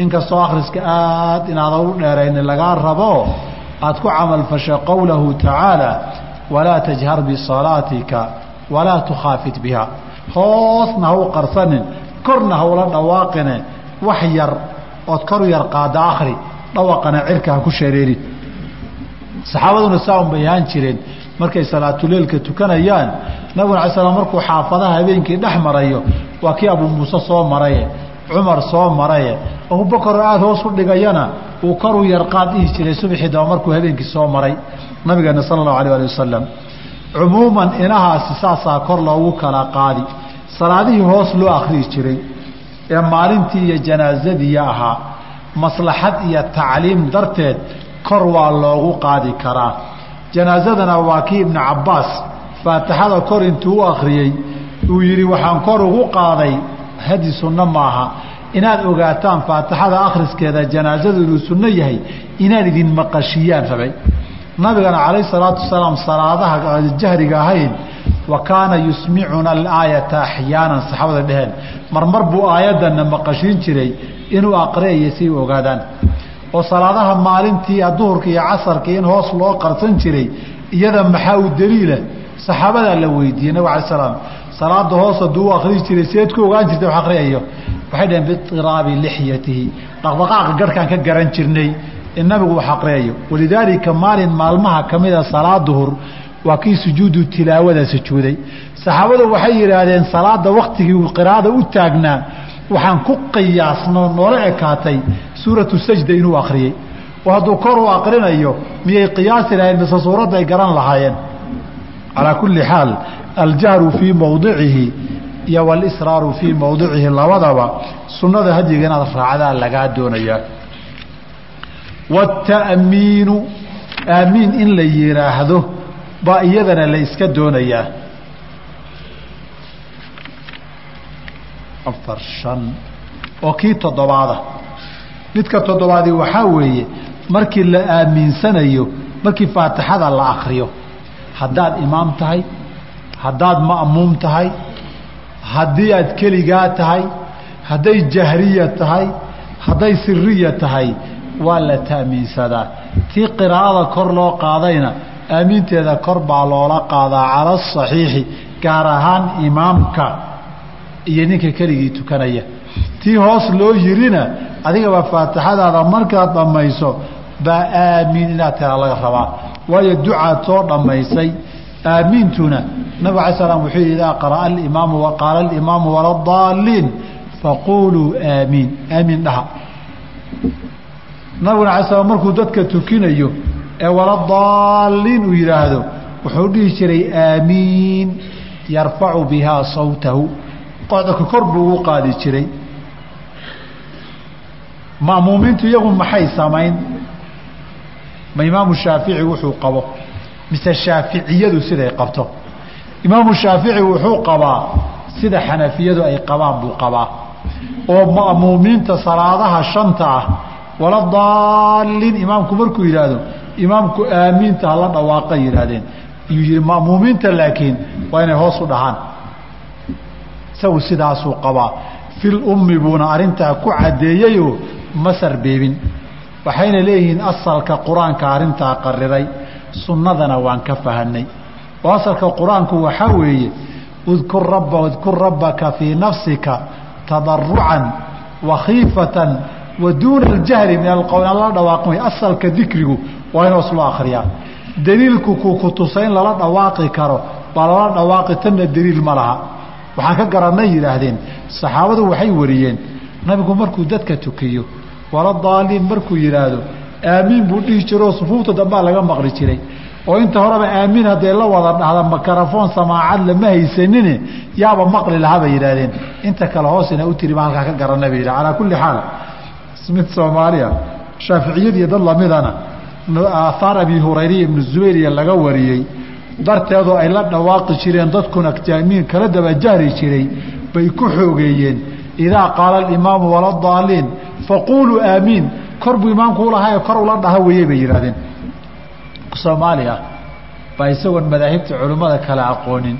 inkastoo akhriska aad inaadan u dheerayni lagaa rabo aad ku camalfashay qowlahu tacaala walaa tajhar bisalaatika walaa tukhaafit biha. Hoosna ha u qarsanin korna ha ula dhawaaqine wax yar ood kor u yar qaada akhri dhawaqana cirka ha ku shareerin saxaabaduna saa un bay ahaan jireen markay salaatuleilka tukanayaan nabiguna ala slam markuu xaafadaha habeenkii dhex marayo waa kii abuu muuse soo maraye cumar soo maraye abubakaroo aada hoos u dhigayana uu kor u yar qaad dhihi jiray subxii daba markuu habeenkii soo maray nabigeena sala allahu alah ali wasalam cumuuman inahaasi saasaa kor loogu kala qaadi. Salaadihii hoos loo akhriyi jiray ee maalintii iyo janaazadiiya ahaa. Maslaxad iyo tacliim darteed kor waa loogu qaadi karaa. Janaazadana waa kii ibnu cabbaas faatixada kor intuu u akhriyey uu yidhi waxaan kor ugu qaaday hadi sunno maaha. Inaad ogaataan faatixada akhriskeeda janaazadu inuu sunno yahay inaan idin maqashiyaan rabay? Nabigana calayh salaatu wasalaam salaadaha jahriga ahayn wa kaana yusmicuna alaayata axyaanan saxaabada dheheen marmar buu aayaddanna maqashiin jiray inuu aqriyayo si ogaadaan. Oo salaadaha maalintii duhurka iyo casarka in hoos loo qarsan jiray iyada maxaa u daliila? Saxaabadaa la weydiiyey nabig alay slam salaada hoos hadduu u akriyi jiray seed ku ogaan jirtay wax waxay dhaheen biiraabi lixyatihi dhaqdhaqaaqa garhkaan ka garan jirnay in nabigu wax aqriyayo walidaalika maalin maalmaha ka mida salaad duhur waa kii sujuudu tilaawada sujuuday saxaabadu waxay yidhaahdeen salaada waktigii qiraada u taagnaa waxaan ku qiyaasno noola ekaatay suuratu sajda inuu akhriyey oo hadduu kor u aqrinayo miyay qiyaasi lahayn mise suuradda ay garan lahaayeen? Calaa kulli xaal aljahru fii mowdicihi iyo walisraaru fii mowdicihi labadaba sunnada hadyiga raacdaa lagaa doonayaa waata'miinu aamiin in la yidhaahdo baa iyadana la iska doonayaa afar shan oo kii toddobaada. Midka toddobaadi waxaa weeye markii la aaminsanayo markii faatixada la akriyo haddaad imaam tahay haddaad ma'muum tahay haddii aad keligaa tahay hadday jahriya tahay hadday siriya tahay waa la ta'miinsadaa. Tii qiraa'ada kor loo qaadayna aamiinteeda kor baa loola qaadaa cala asaxiixi gaar ahaan imaamka iyo ninka keligii tukanaya. Tii hoos loo yirina adigaba faatixadaada markaad dhammayso baa aamiin inaad tira laga rabaa. Waayo ducaad soo dhammaysay aamiintuna. Nabig alay slam wuxuu yidhi idaa qara'a alimaamu waqaala alimaamu waladaalliin faquuluu aamiin. Aamiin dhaha. Nabiguna alay slam markuu dadka tukinayo ee waladaalliin uu yidhaahdo wuxuu dhihi jiray aamiin yarfacu bihaa sawtahu. Qocdaka kor buu ugu qaadi jiray. Ma'muumiintu iyagu maxay samayn? Ma imaamu shaafici wuxuu qabo mise shaaficiyadu siday qabto. Imaamu shaafici wuxuu qabaa sida xanafiyadu ay qabaan buu qabaa. Oo ma'muumiinta salaadaha shanta ah wala daalin imaamku markuu yidhaahdo imaamku aamiinta hala dhawaaqa yidhaahdeen. Yuu yihi ma'muumiinta laakiin waa inay hoos u dhahaan. Isagu sidaasuu qabaa. Fil ummi buuna arrintaa ku caddeeyeyoo ma sarbeebin. Waxayna leeyihiin asalka qur'aanka arrintaa qariray sunnadana waan ka fahanay. Oo asalka qur'aanku waxaa weeye udkur rabba udkur rabbaka fii nafsika tadarucan wa khiifatan wa duuna aljahri min alqowl aan lala dhawaaqin asalka dikrigu waa in hoos loo akhriyaa. Daliilku ku ku tusa in lala dhawaaqi karo baa lala dhawaaqi tanna daliil ma laha. Waxaan ka garanay yidhaahdeen saxaabadu waxay wariyeen nabigu markuu dadka tukiyo wala daaliin markuu yidhaahdo aamiin buu dhihi jiroo sufuufta dambaa laga maqli jiray. Oo inta horeba aamiin hadday la wada dhahda makarafoon samaacad lama haysanine yaaba maqli lahaa yidhaahdeen. Inta kale hoosina u tiri baa halkaa ka garanay bay yidhah calaa kulli xaal mid soomaaliya shaaficiyadiiyo dad lamidana aahaar abi hurayriya ibnu zubayriya laga wariyey. Darteedoo ay la dhawaaqi jireen dadkuna jaamiin kala daba jahri jiray bay ku xoogeeyeen. Idaa qaala alimaamu waladaaliin faquuluu aamiin kor buu imaamku ulahaa ee kor ula dhaha weeyey bay yidhahdeen soomaaliya baa isagoon madaahibta culimmada kale aqoonin.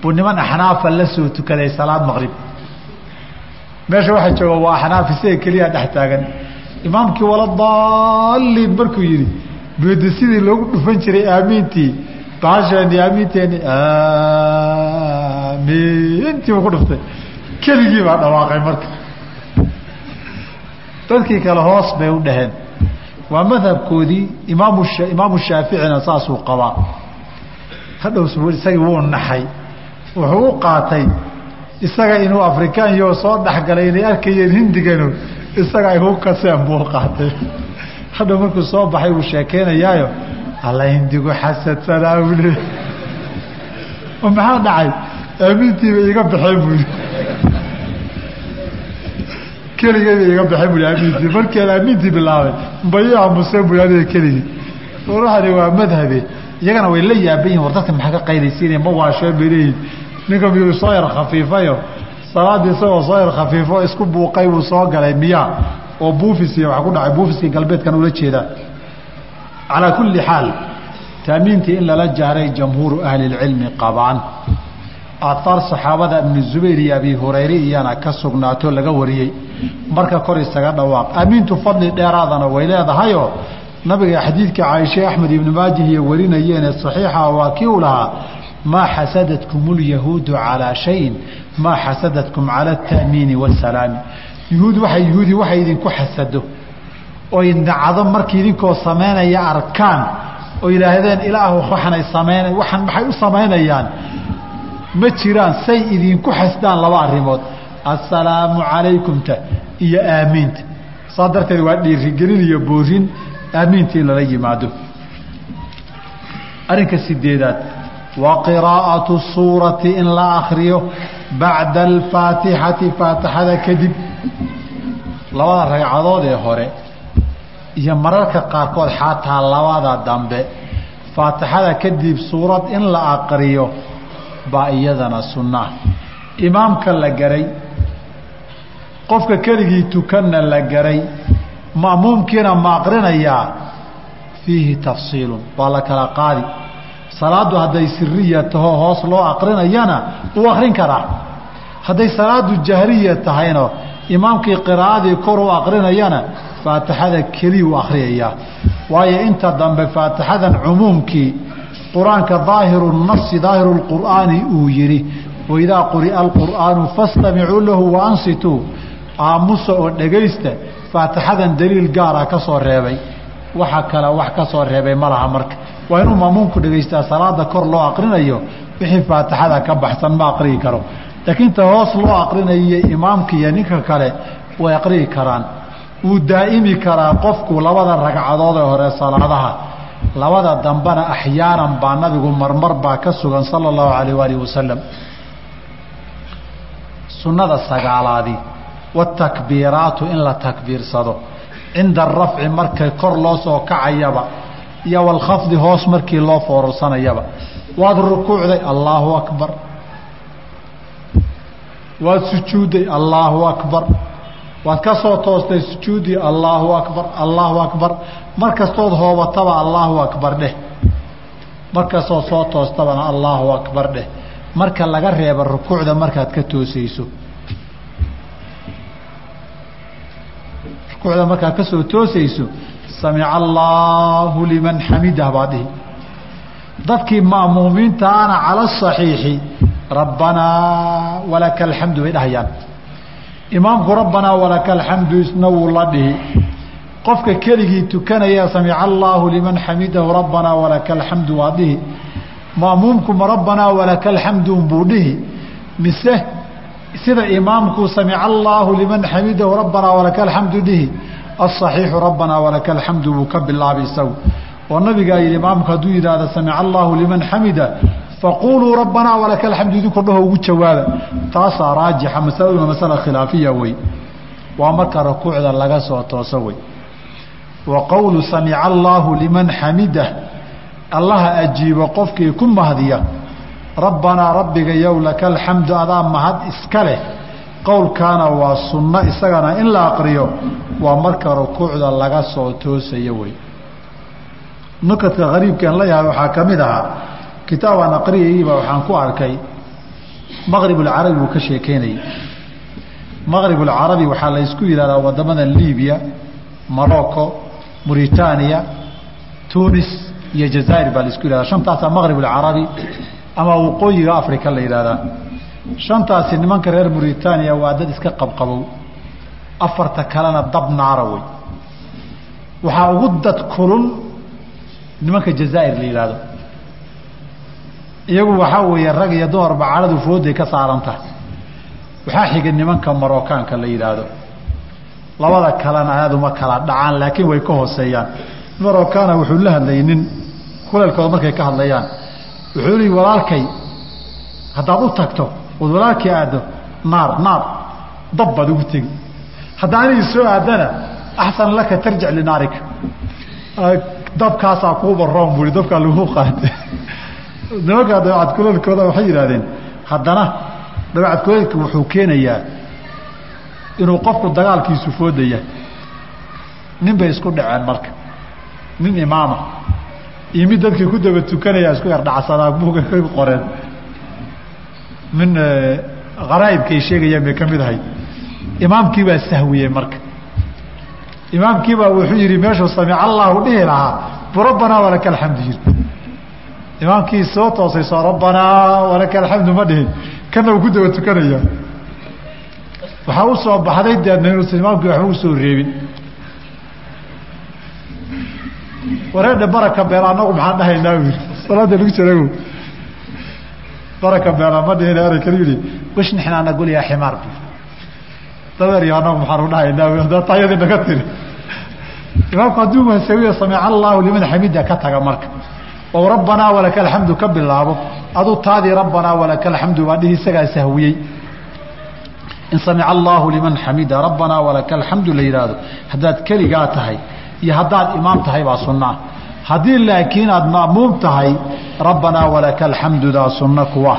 Buu niman axnaafa la soo tukaday salaad maqrib. Meesha waxaa jooga waa axnaaf isaga keliya dhex taagan. Imaamkii waladaaliin markuu yidhi bd sidii loogu dhufan jiray aamiintii baasheeni aamiinteeni aamiintiibu ku dhuftay. Keligii baa dhawaaqay marka dadkii kale hoos bay u dhaheen. Waa madhabkoodii imaamu shaaficina saasuu qabaa. Hadhow isagii wuu naxay. Wuxuu u qaatay isaga inuu afrikaanyo soo dhexgalay inay arkayeen hindiganu isaga ay ku buu qaatay. Hadhow markuu soo baxay uu sheekeynayaayo alla hindigu xasadsanaa u le oo maxaa dhacay? Aamintiiba iga baxeen buu keligeyba iga baxeen bui aamintii markii aan aamintii bilaabay bayo aamuseen bui aniga keligii warwaxani waa madhabe iyagana way la yaaban yihiin war dadka maxaa ka qaydaysiinaya? Ma waasheen bay leeyihiin ninka miyuu soo yar khafiifayo. Salaaddii isagoo soo yar khafiifo isku buuqay buu soo galay miyaa oo buufis iyo waa ku dhacay buufiskii galbeedkan ula jeedaa. Calaa kulli xaal taamiintii in lala jahray jamhuuru ahli lcilmi qabaan aataar saxaabada ibnu zubayr iyo abi hurayre iyana ka sugnaato laga wariyey. Marka kor isaga dhawaaq aamiintu fadli dheeraadana way leedahayoo? Nabiga xadiidka caaisha axmed ibnu maajih iyo warinayeene saxiixa waa kii u lahaa maa xasadatkum lyahuudu calaa shayin maa xasadatkum cala ata'miini waasalaami yuhuud waay yuhuudi waxay idinku xasado. Oy nacdo markii idinkoo samaynaya arkaan oo yidhaahdeen ilaahu waxanay samayna waxaan maxay u samaynayaan ma jiraan say idinku xasdaan laba arrimood. Assalaamu calaykumta iyo aamiinta saa darteed waa dhiirigelin iyo boorin aamiinta in lala yimaado. Arrinka sideedaad wa qiraa'atu suurati in la akriyo bacda alfaatixati faatixada kadib. Labada ragcadood ee hore iyo mararka qaarkood xataa labada dambe. Faatixada kadib suurad in la aqriyo baa iyadana sunnaa imaamka la garay qofka keligii tukanna la garay ma'muumkiina ma aqrinayaa fiihi tafsiilun waa la kala qaadi. Salaaddu hadday siriya taho hoos loo aqrinayana wuu aqrin karaa. Hadday salaadu jahriya tahayno imaamkii qiraa'adii kor u aqrinayana faatixada keliya u akhriyayaa waayo inta dambe faatixadan cumuumkii qur'aanka daahiru nasi daahiru lqur'aani uu yidhi waidaa quri'a alqur'aanu fastamicuu lahu wa ansituu aamusa oo dhegaysta faatixadan daliil gaara ka soo reebay. Waxa kale wax ka soo reebay ma laha marka. Waa inuu maamuumku dhegaystaa salaada kor loo aqrinayo wixii faatixada ka baxsan ma aqriyi karo. Laakiin ta hoos loo aqrinayo imaamka iyo ninka kale way aqriyi karaan. Wuu daa'imi karaa qofku labada ragcadood ee hore salaadaha labada dambena axyaanan baa nabigu marmar baa ka sugan sala allahu calayh waalihi wasalam sunnada sagaalaadii watakbiiraatu in la takbiirsado cinda arafci markay kor loo soo kacayaba iyo walkhafdi hoos markii loo foorarsanayaba. Waad rukuucday allaahu akbar. Waad sujuudday allaahu akbar waad ka soo toostay sujuudii allaahu akbar allaahu akbar. Mar kastood hoobataba allaahu akbar dheh. Mar soo toostabana allaahu akbar dheh. Marka laga reeba rukuucda markaad ka toosayso. Rukuucda markaad ka soo toosayso samica allaahu liman xamidah baa dhihi. Dadkii ma'muumiintaana cala asaxiixi rabbanaa walaka alxamdu bay dhahayaan imaamku rabbanaa walaka alxamdu isna wuu la dhihi. Qofka keligii tukanaya samica allaahu liman xamidahu rabbanaa walaka alxamdu waa dhihi. Ma'muumkuma rabbanaa walaka alxamdu unbuu dhihi. Mise sida imaamku samica allaahu liman xamidahu rabbanaa walaka alxamdu dhihi. Asaxiixu rabbanaa walaka alxamdu buu ka bilaabay isagu. Oo nabigaa yidhi imaamku hadduu yidhaahdo samica allaahu liman xamida faquuluu rabbanaa walaka alxamdu idinku dhaho ugu jawaaba taasaa raajixa masaladuna masala khilaafiya wey waa marka rukuucda laga soo tooso wey wa qowlu samica allaahu liman xamidah allaha ajiibo qofkii ku mahdiya rabbanaa rabbiga yow laka alxamdu adaa mahad iska leh qowlkaana waa sunno isagana in la aqriyo waa marka rukuucda laga soo toosayo wey nukadka hariibkaan la yahay waxaa ka mid ahaa kitaabaan aqriyayba waxaan ku arkay. Maqrib ulcarabi buu ka sheekeynayay. Maqrib ulcarabi waxaa la ysku yidhahdaa waddamada libiya morocco mauritania tunis iyo jazaa'ir baa la isku yihahdaa shantaasaa maqrib ulcarabi ama waqooyiga africa la yidhahdaa shantaasi nimanka reer mauritania waa dad iska qabqabow afarta kalena dab naara wey waxaa ugu dad kulul nimanka jazaa'ir la yidhaahdo iyagu waxaa weeye rag iyo dumarba cadhadu fooday ka saaran tahay waxaa xiga nimanka marookaanka la yidhaahdo. Labada kalena aaduma kala dhacaan laakiin way ka hooseeyaan. Marokana wuxuu la hadlayay nin kuleelkooda markay ka hadlayaan. Wuxuu lii walaalkay haddaad u tagto ood walaalkii aaddo naar naar dab baad ugu tegi. Hadda anigi soo aadana axsan laka tarjic linaarika dabkaasaa kuuba room bui dabkaa lagu qaata nimankaa dabeecad kuleelkooda waxay yidhahdeen haddana dabeecad kuleelka wuxuu keenayaa inuu qofku dagaalkiisu foodaya. Nin bay isku dhaceen marka. Nin imaama. Iyo mid dadkii ku daba tukanaya isku yar dhacsanaa buuga ka qoreen. Min kharaa'ibkay sheegayaan bay ka mid ahayd. Imaamkii baa sahwiyey marka. Imaamkii baa wuxuu yidhi meeshuu samic allahu dhihi lahaa. Bu rabbanaa walaka alxamdu yiri imaamkii soo toosay soo rabbanaa walaka alxamdu ma dhihin. Kana uu ku daba tukanaya. Waxaa u soo baxday deedna imaamkii waxba u soo reebin. Wareedhe baraka beel anagu maxaan dhahaynaa u yidhi. Salaada lagu jirago baraka beel ma dhihin eray kali yidhi wish nixnaa nagul yaa ximaar bu dabeeriyo anagu maxaanu dhahaynaa haddaa taayadii naga tiri. Imaamku hadduu mahsawiya samica allahu liman xamida ka taga marka oo rabbanaa walaka alxamdu ka bilaabo. Aduu taadii rabbanaa walaka alxamdu baa dhihi isagaa sahwiyey. In samica allaahu liman xamida. Rabbanaa walaka alxamdu la yidhaahdo haddaad keligaa tahay iyo haddaad imaam tahay baa sunnaa. Haddii laakiin aad ma'muum tahay rabbanaa walaka alxamdudaa sunno kuwa.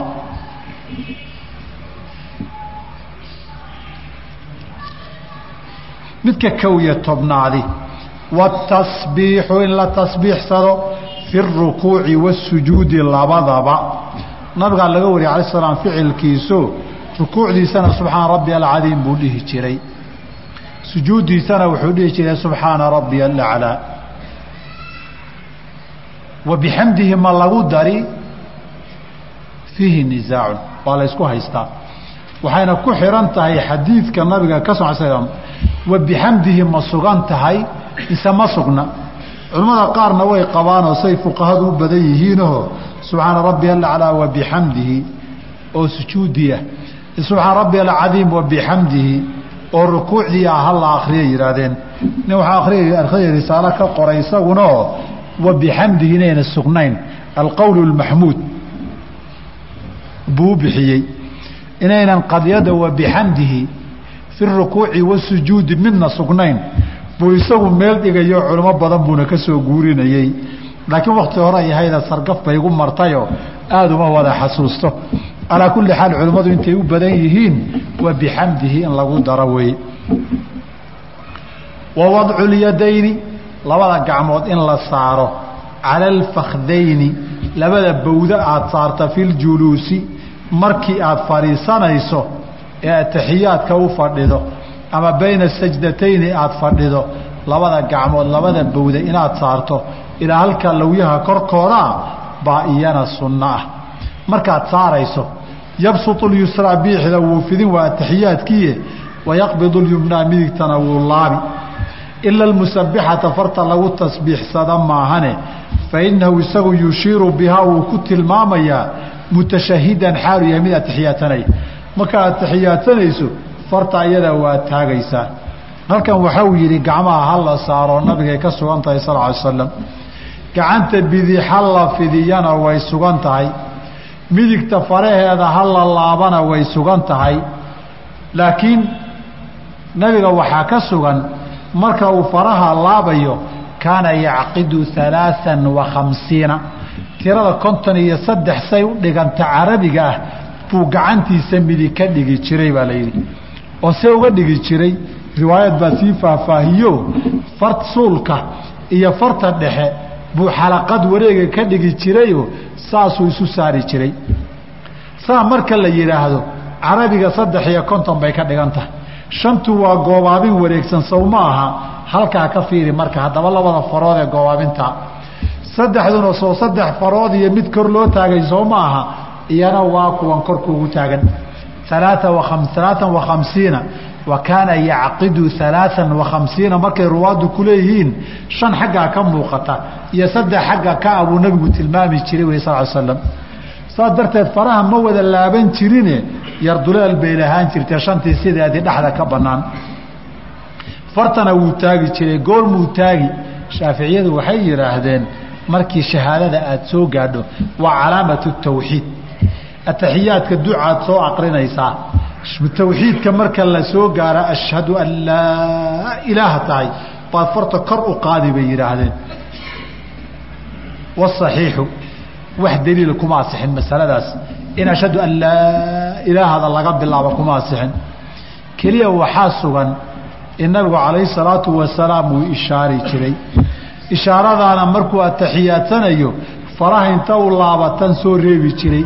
Midka kow iyo tobnaadi. Watasbiixu in la tasbiixsado fi اrukuuci wasujuudi labadaba nabigaa laga wariyay ala slam ficilkiiso rukuucdiisana subxaana rabbi alcadiim buu dhihi jiray sujuuddiisana wuxuu dhihi jiray subxaana rabbi alaclaa wa bixamdihi ma lagu dari fiihi nisaacun waa la ysku haystaa waxayna ku xihan tahay xadiidka nabiga ka soo slam wa bixamdihi ma sugan tahay mise ma sugna culimmada qaarna way qabaanoo say fuqahadu u badan yihiinoo subxaana rabbi alaclaa wa bixamdihi oo sujuudiya subxaana rabbi alcadiim wa bixamdihi oo rukuucdii ah ha la akriyay yidhaahdeen nin waxaa akriya risaalo ka qoray isagunao wa bixamdihi inayna sugnayn. Alqowl اlmaxmuud buu bixiyey. Inaynan qadyada wa bixamdihi fi rukuuci wasujuudi midna sugnayn buu isagu meel dhigayo culimo badan buuna ka soo guurinayey. Laakiin wakti hore ay ahayda sargaf bay igu martayoo aada uma wada xasuusto. Calaa kulli xaal culimmadu intay u badan yihiin wa bixamdihi in lagu daro weeye wa wadcu lyadayni labada gacmood in la saaro. Cala alfakdayni labada bawdo aada saarta fi ljuluusi markii aada fadhiisanayso ee ataxiyaadka u fadhido ama bayna sajdatayni aada fadhido labada gacmood labada bawda inaad saarto ilaa halka lawyaha korkoodaa baa iyana sunno ah. Markaad saarayso yabsutu lyusraa biixda wuu fidin waa ataxiyaadkiiye wayaqbidu lyumnaa midigtana wuu laabi. Ila almusabixata farta lagu tasbiixsada maahane fa isagu yushiiru bihaa wuu ku tilmaamayaa mutashahidan xaalu yahay mid atixiyaatanaya markaad ataxiyaadsanayso farta iyada waa taagaysaa halkan waxau yidhi gacmaha ha la saaro nabigay ka sugan tahay sal ly slam gacanta bidixa la fidiyana way sugan tahay. Midigta faraheeda ha la laabana way sugan tahay. Laakiin nabiga waxaa ka sugan marka uu faraha laabayo kaana yacqidu alaaan wa khamsiina. Tirada konton iyo saddex say u dhiganta carabiga ah buu gacantiisa midig ka dhigi jiray baa la yidhi oo see uga dhigi jiray riwaayad baa sii faahfaahiyo far suulka iyo farta dhexe buu xalaqad wareega ka dhigi jirayoo saasuu isu saari jiray. Saa marka la yidhaahdo carabiga saddex iyo konton bay ka dhigan tahay. Shantu waa goobaabin wareegsan sow ma aha halkaa ka fiiri marka haddaba labada farood ee goobaabinta saddexduna soo saddex farood iyo mid kor loo taagay soo ma aha iyana waa kuwan korkuugu taagan alaaan wa khamsiina wa kaana yacqidu alaaan wa khamsiina markay ruwaaddu ku leeyihiin shan xaggaa ka muuqata iyo saddex xagga ka abuu nabigu tilmaami jiray wey sal slam saas darteed faraha ma wada laaban jirine yarduleel bay lahaan jirtee shantii sideedii dhexda ka bannaan fartana wuu taagi jiray goormuu taagi shaaficiyadu waxay yidhaahdeen markii soo gaadho waa ataxiyaadka ducaad soo aqrinaysaa tawxiidka marka la soo ashhadu an laa ilaaha tahay baad farta kor u qaadi bay yidhaahdeen. Wasaxiixu wax daliila kuma asixin masaladaas. In ashhadu an laa ilaahada laga bilaabo kuma asixin. Keliya waxaa sugan in nabigu calayhi salaatu wasalaam uu ishaari jiray. Ishaaradaana markuu atixiyaadsanayo faraha inta u laabatan soo reebi jiray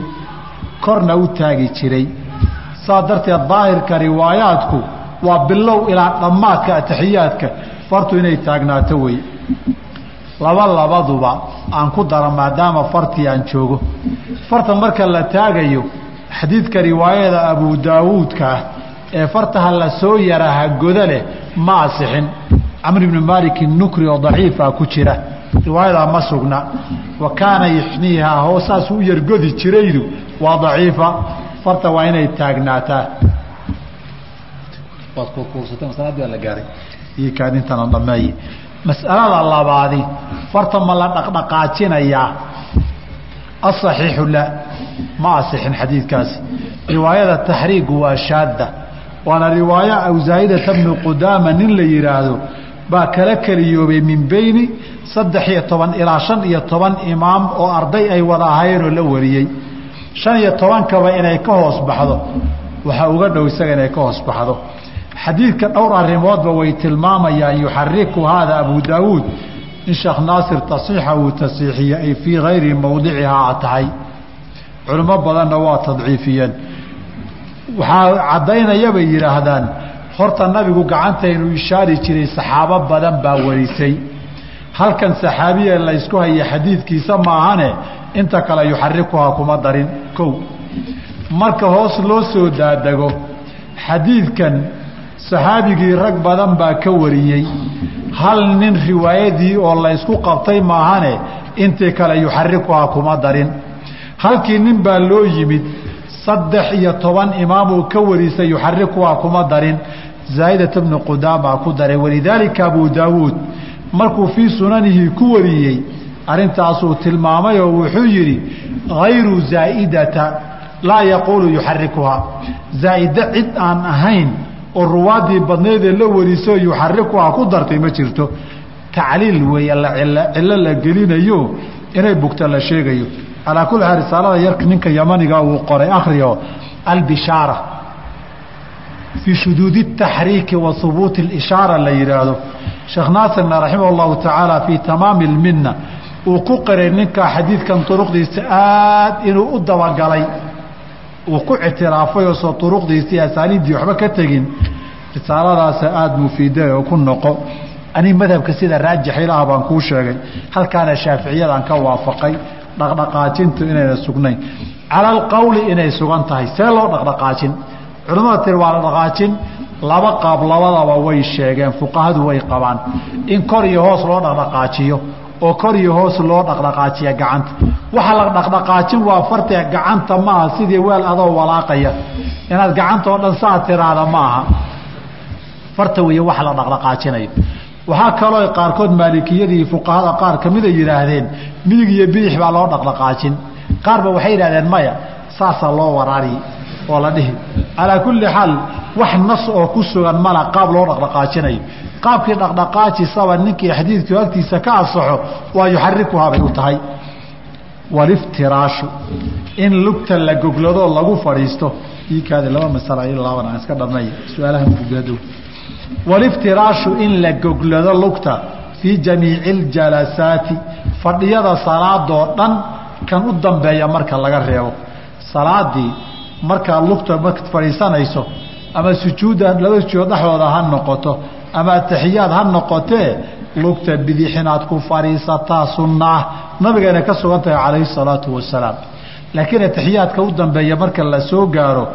korna u taagi jiray. Saa darteed daahirka riwaayaadku waa bilow ilaa dhammaadka atixiyaadka. Fartu inay taagnaato wey. Laba labaduba aan ku daro maadaama fartii aan joogo. Farta marka la taagayo xadiidka riwaayada abu daawuudka ah ee fartaha la soo yaraha goda leh ma asixin. Camr ibni malik nukri oo daciifa ku jira riwaayadaa ma sugna. Wa kaana yixniihaa hoo saasuu u yargodi jiraydu. Waa daciifa. Farta waa inay taagnaataa. Masalada labaadi farta ma la dhaqdhaqaajinayaa asaxiixu la ma asixin xadiidkaasi. Riwaayada taxriigu waa shaadda. Waana riwaayo awsaa'idata bni qudaama nin la yidhaahdo baa kala keliyoobay min beyni saddex iyo toban ilaa shan iyo toban imaam oo arday ay wada ahayenoo la wariyey. Shan iyo tobankaba inay ka hoos baxdo. Waxaa uga dhow isaga inay ka hoos baxdo. Xadiidka dhowr arrimoodba way tilmaamayaan yuxariku haada abu daawuud. In sheekh naasir tasiixa uu tasiixiye ay fii hayri mowdicihaa tahay. Culimo badanna waa tadciifiyeen. Waxaa caddaynaya bay yidhaahdaan horta nabigu gacanta inuu ishaari jiray saxaabo badan baa warisay. Halkan saxaabiya laysku haya xadiidkiisa maahane inta kale yuxarikuhaa kuma darin. Kow. Marka hoos loo soo daadego xadiidkan saxaabigii rag badan baa ka wariyey. Hal nin riwaayadii oo laysku qabtay maahane intii kale yuxarikuhaa kuma darin. Halkii nin baa loo yimid saddex iyo toban imaamuu ka warisay yuxarikuhaa kuma darin. Zaa'idata bnu qudaamaa ku daray. Walidaalika abu daawuud markuu fii sunanihi ku wariyey arrintaasuu tilmaamay oo wuxuu yidhi hayru zaa'idata laa yaquulu yuxarikuhaa zaa'ida cid aan ahayn oo ruwaaddii badnaydee la warisoo yuxarikuhaa ku dartay ma jirto. Tacliil weeye cillo la gelinayo inay bugta la sheegayo calaa kulli xaal risaalada yarka ninka yamaniga uu qoray akhriyo albishaara fii shuduudi اtaxriiki wa hubuuti اlishaara la yidhaahdo sheekh naasirna raximah اllahu tacaala fii tamaami اlminna uu ku qiray ninkaa xadiidkan duruqdiisa aad inuu u dabagalay uu ku ictiraafay oo soo duruqdiisii asaaniiddii waxba ka tegin risaaladaasa aada mufiida oo ku noqo ani madhabka sida raajix ilaah baan kuu sheegay halkaana shaaficiyadaan ka waafaqay dhaqdhaqaajintu inayna sugnayn. Cala alqowli inay sugan tahay see loo dhaqdhaqaajin? Culimmada tiri waa dhaqdhaqaajin laba qaab labadaba way sheegeen fuqahadu way qabaan. In kor iyo hoos loo dhaqdhaqaajiyo oo kor iyo hoos loo dhaqdhaqaajiya gacanta. Waxa la dhaqdhaqaajin waa fartee gacanta maaha sidii weel adoo walaaqaya. Inaad gacanta oo dhan saa tiraada maaha farta weeye waxa la dhaqdhaqaajinayo waxaa kaloo qaarkood maalikiyadii fuqahada qaar ka mida yidhaahdeen midig iyo bidix baa loo dhaqdhaqaajin. Qaarba waxay yidhahdeen maya saasaa loo waraari oo la dhihi. Calaa kulli xaal wax nas oo ku sugan mala qaab loo dhaqdhaqaajinayo qaabkii dhaqdhaqaajisaba ninkii xadiidkii agtiisa ka asaxo waa yuxarikuhaa bay u tahay. Waliftiraashu in lugta la gogladoo lagu fadhiisto. Iikaadi laba masala i laaban aan iska dhamay su'aalaha mugladow waliftiraashu in la goglado lugta fii jamiici اljalasaati fadhiyada salaadoo dhan kan u dambeeya marka laga reebo. Salaadii markaad lugta markaad fadhiisanayso ama sujuudda laba sujuud dhexdooda ha noqoto ama ataxiyaad ha noqotee lugta bidix inaad ku fadhiisataa sunnaah nabigayna ka sugan tahay calayhi salaatu wasalaam. Laakiin ataxiyaadka u dambeeya marka la soo gaaro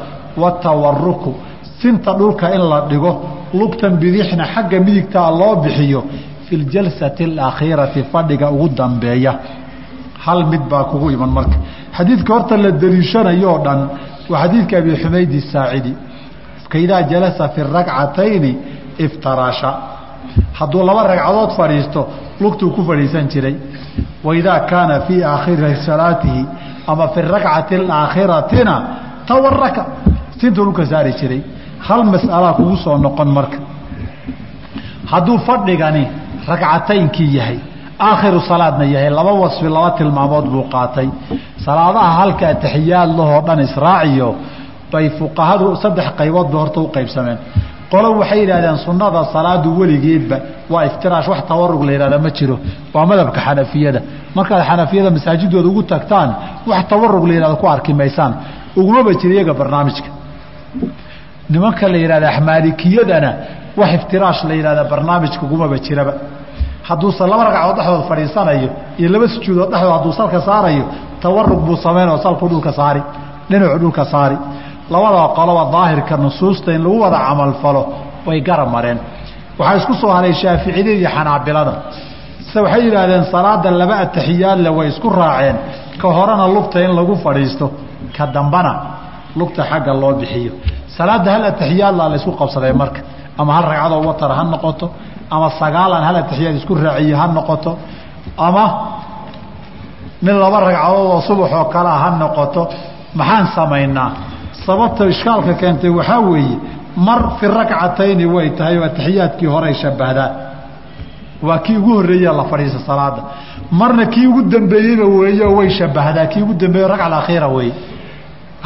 watawaruku sinta dhulka in la dhigo lugtan bidixna xagga midigtaa loo bixiyo fi ljalsati alakhiirati fadhiga ugu dambeeya. Hal mid baa kugu iman marka. Xadiidka horta la daliishanayo dhan waa xadiidka abi xumayd saacidi kaidaa jalasa fi rakcatayni iftaraasha. Hadduu laba ragcadood fadhiisto lugtuu ku fadhiisan jiray. Waidaa kaana fii aakhiri salaatihi ama fi rakcati alaakhiratina tawaraka sintuu dhulka saari jiray hal mas'alaa kugu soo noqon marka. Hadduu fadhigani ragcataynkii yahay aakhiru salaadna yahay laba wasfi laba tilmaamood buu qaatay. Salaadaha halka ataxiyaad lahoo dhan israaciyo bay fuqahadu saddex qaybood bay horta u qaybsameen. Qolo waxay yidhahdeen sunnada salaadu weligeedba waa iftiraash wax tawarug la yidhahda ma jiro. Waa madhabka xanafiyada. Markaad xanafiyada masaajidooda ugu tagtaan wax tawarug la yidhahdo ku arki maysaan. Ugumaba jira iyaga barnaamijka nimanka la yidhahda maalikiyadana wax iftiraash la yidhahda barnaamijka ugumaba jiraba. Hadduusan laba ragcadood dhexdood fadhiisanayo iyo laba sujuudood dhexdood hadduu salka saarayo tawarug buu samaynoo salku dhulka saari dhinacu dhulka saari. Labada qoloba daahirka nusuusta in lagu wada camalfalo way garab mareen. Waxaa isku soo haray shaaficiyada iyo xanaabilada. Se waxay yidhaahdeen salaada laba ataxiyaadle way isku raaceen ka horena lugta in lagu fadhiisto ka dambana lugta xagga loo bixiyo salaada hal ataxiyaadla la isku qabsaday marka? Ama hal ragcadoo watar ha noqoto? Ama sagaalan hal atixiyaad isku raaciye ha noqoto? Ama mid laba ragcadood oo subaxoo kalea ha noqoto? Maxaan samaynaa? Sababta ishkaalka keentay waxaa weeye mar fi rakcatayni way tahay oo atixiyaadkii horey shabbahdaa waa kii ugu horreeya la fadhiisa salaada marna kii ugu dambeeyeyba weeye oo way shabbahdaa kii ugu dambeeye ragca akhiira weeye.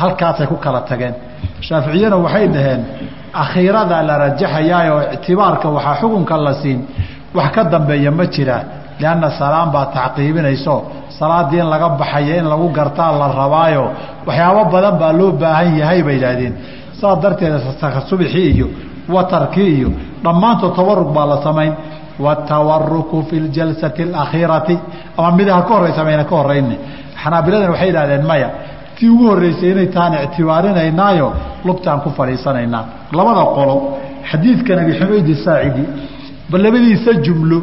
Halkaasay ku kala tageen shaaficiyana waxay dhaheen akhiirada la rajaxayaayoo ictibaarka waxaa xukunka la siin wax ka dambeeya ma jiraa lianna salaam baa tacqiibinayso. Salaaddii in laga baxayo in lagu gartaa la rabaayo waxyaabo badan baa loo baahan yahay bay yidhaahdeen. Saas darteeda subxii iyo watarkii iyo dhammaantood tawarug baa la samayn. Watawaruku fi ljalsati alakhiirati. Ama midaha ka horraysa mayna ka horrayne xanaabiladana waxay yidhahdeen maya tii ugu horreysay inay taan ictibaarinaynaayo lugtaan ku fadhiisanaynaa. Labada qolo xadiidkan abi xumayd saacidi ba labadiisa jumlo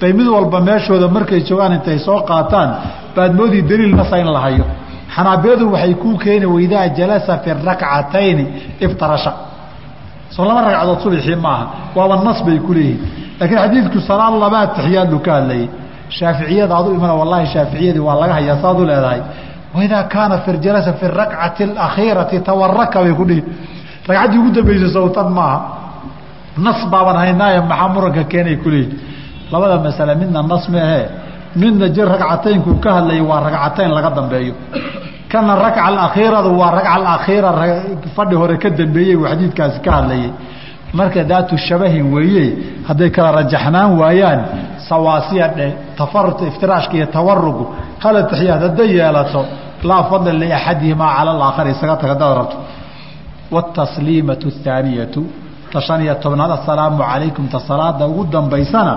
bay mid walba meeshooda markay joogaan intay soo qaataan baad moodii daliil nasa in la hayo xanaabiladu waxay kuu keeni waidaa jalasa fi rakcatayni iftarasha. Soo laba ragcadood subxii maaha waaba nas bay ku leeyihiin laakiin xadiidku salaad laba atixiyaadlu ka hadlayay. Shaaficiyada adu imana wallaahi shaaficiyadii waa laga hayaa saad u leedahay waidaa kaana firjalasa fi rakcati alakhiirati tawaraka bay ku dhihi ragcaddii ugu dambeysay sawtan maaha nas baaban haynaaye maxaa muranka keenay kuleeyihi labada masale midna nas meehee midna jir ragcataynkuu ka hadlayay waa ragcatayn laga dambeeyo kana rakca alakhiiradu waa rakca alakhiira fadhi hore ka dambeeyey uu xadiidkaasi ka hadlayay marka daatu shabahin weeye hadday kala rajaxnaan waayaan sawaasiya iftiraashka iyo tawarugu hal atixiyaad hadday yeelato laa fadla liaxadihimaa cala alaakhar isaga taga hadaad rabto. Watasliimatu athaaniyatu ta shan iyo tobnaad assalaamu calaykum ta salaada ugu dambaysana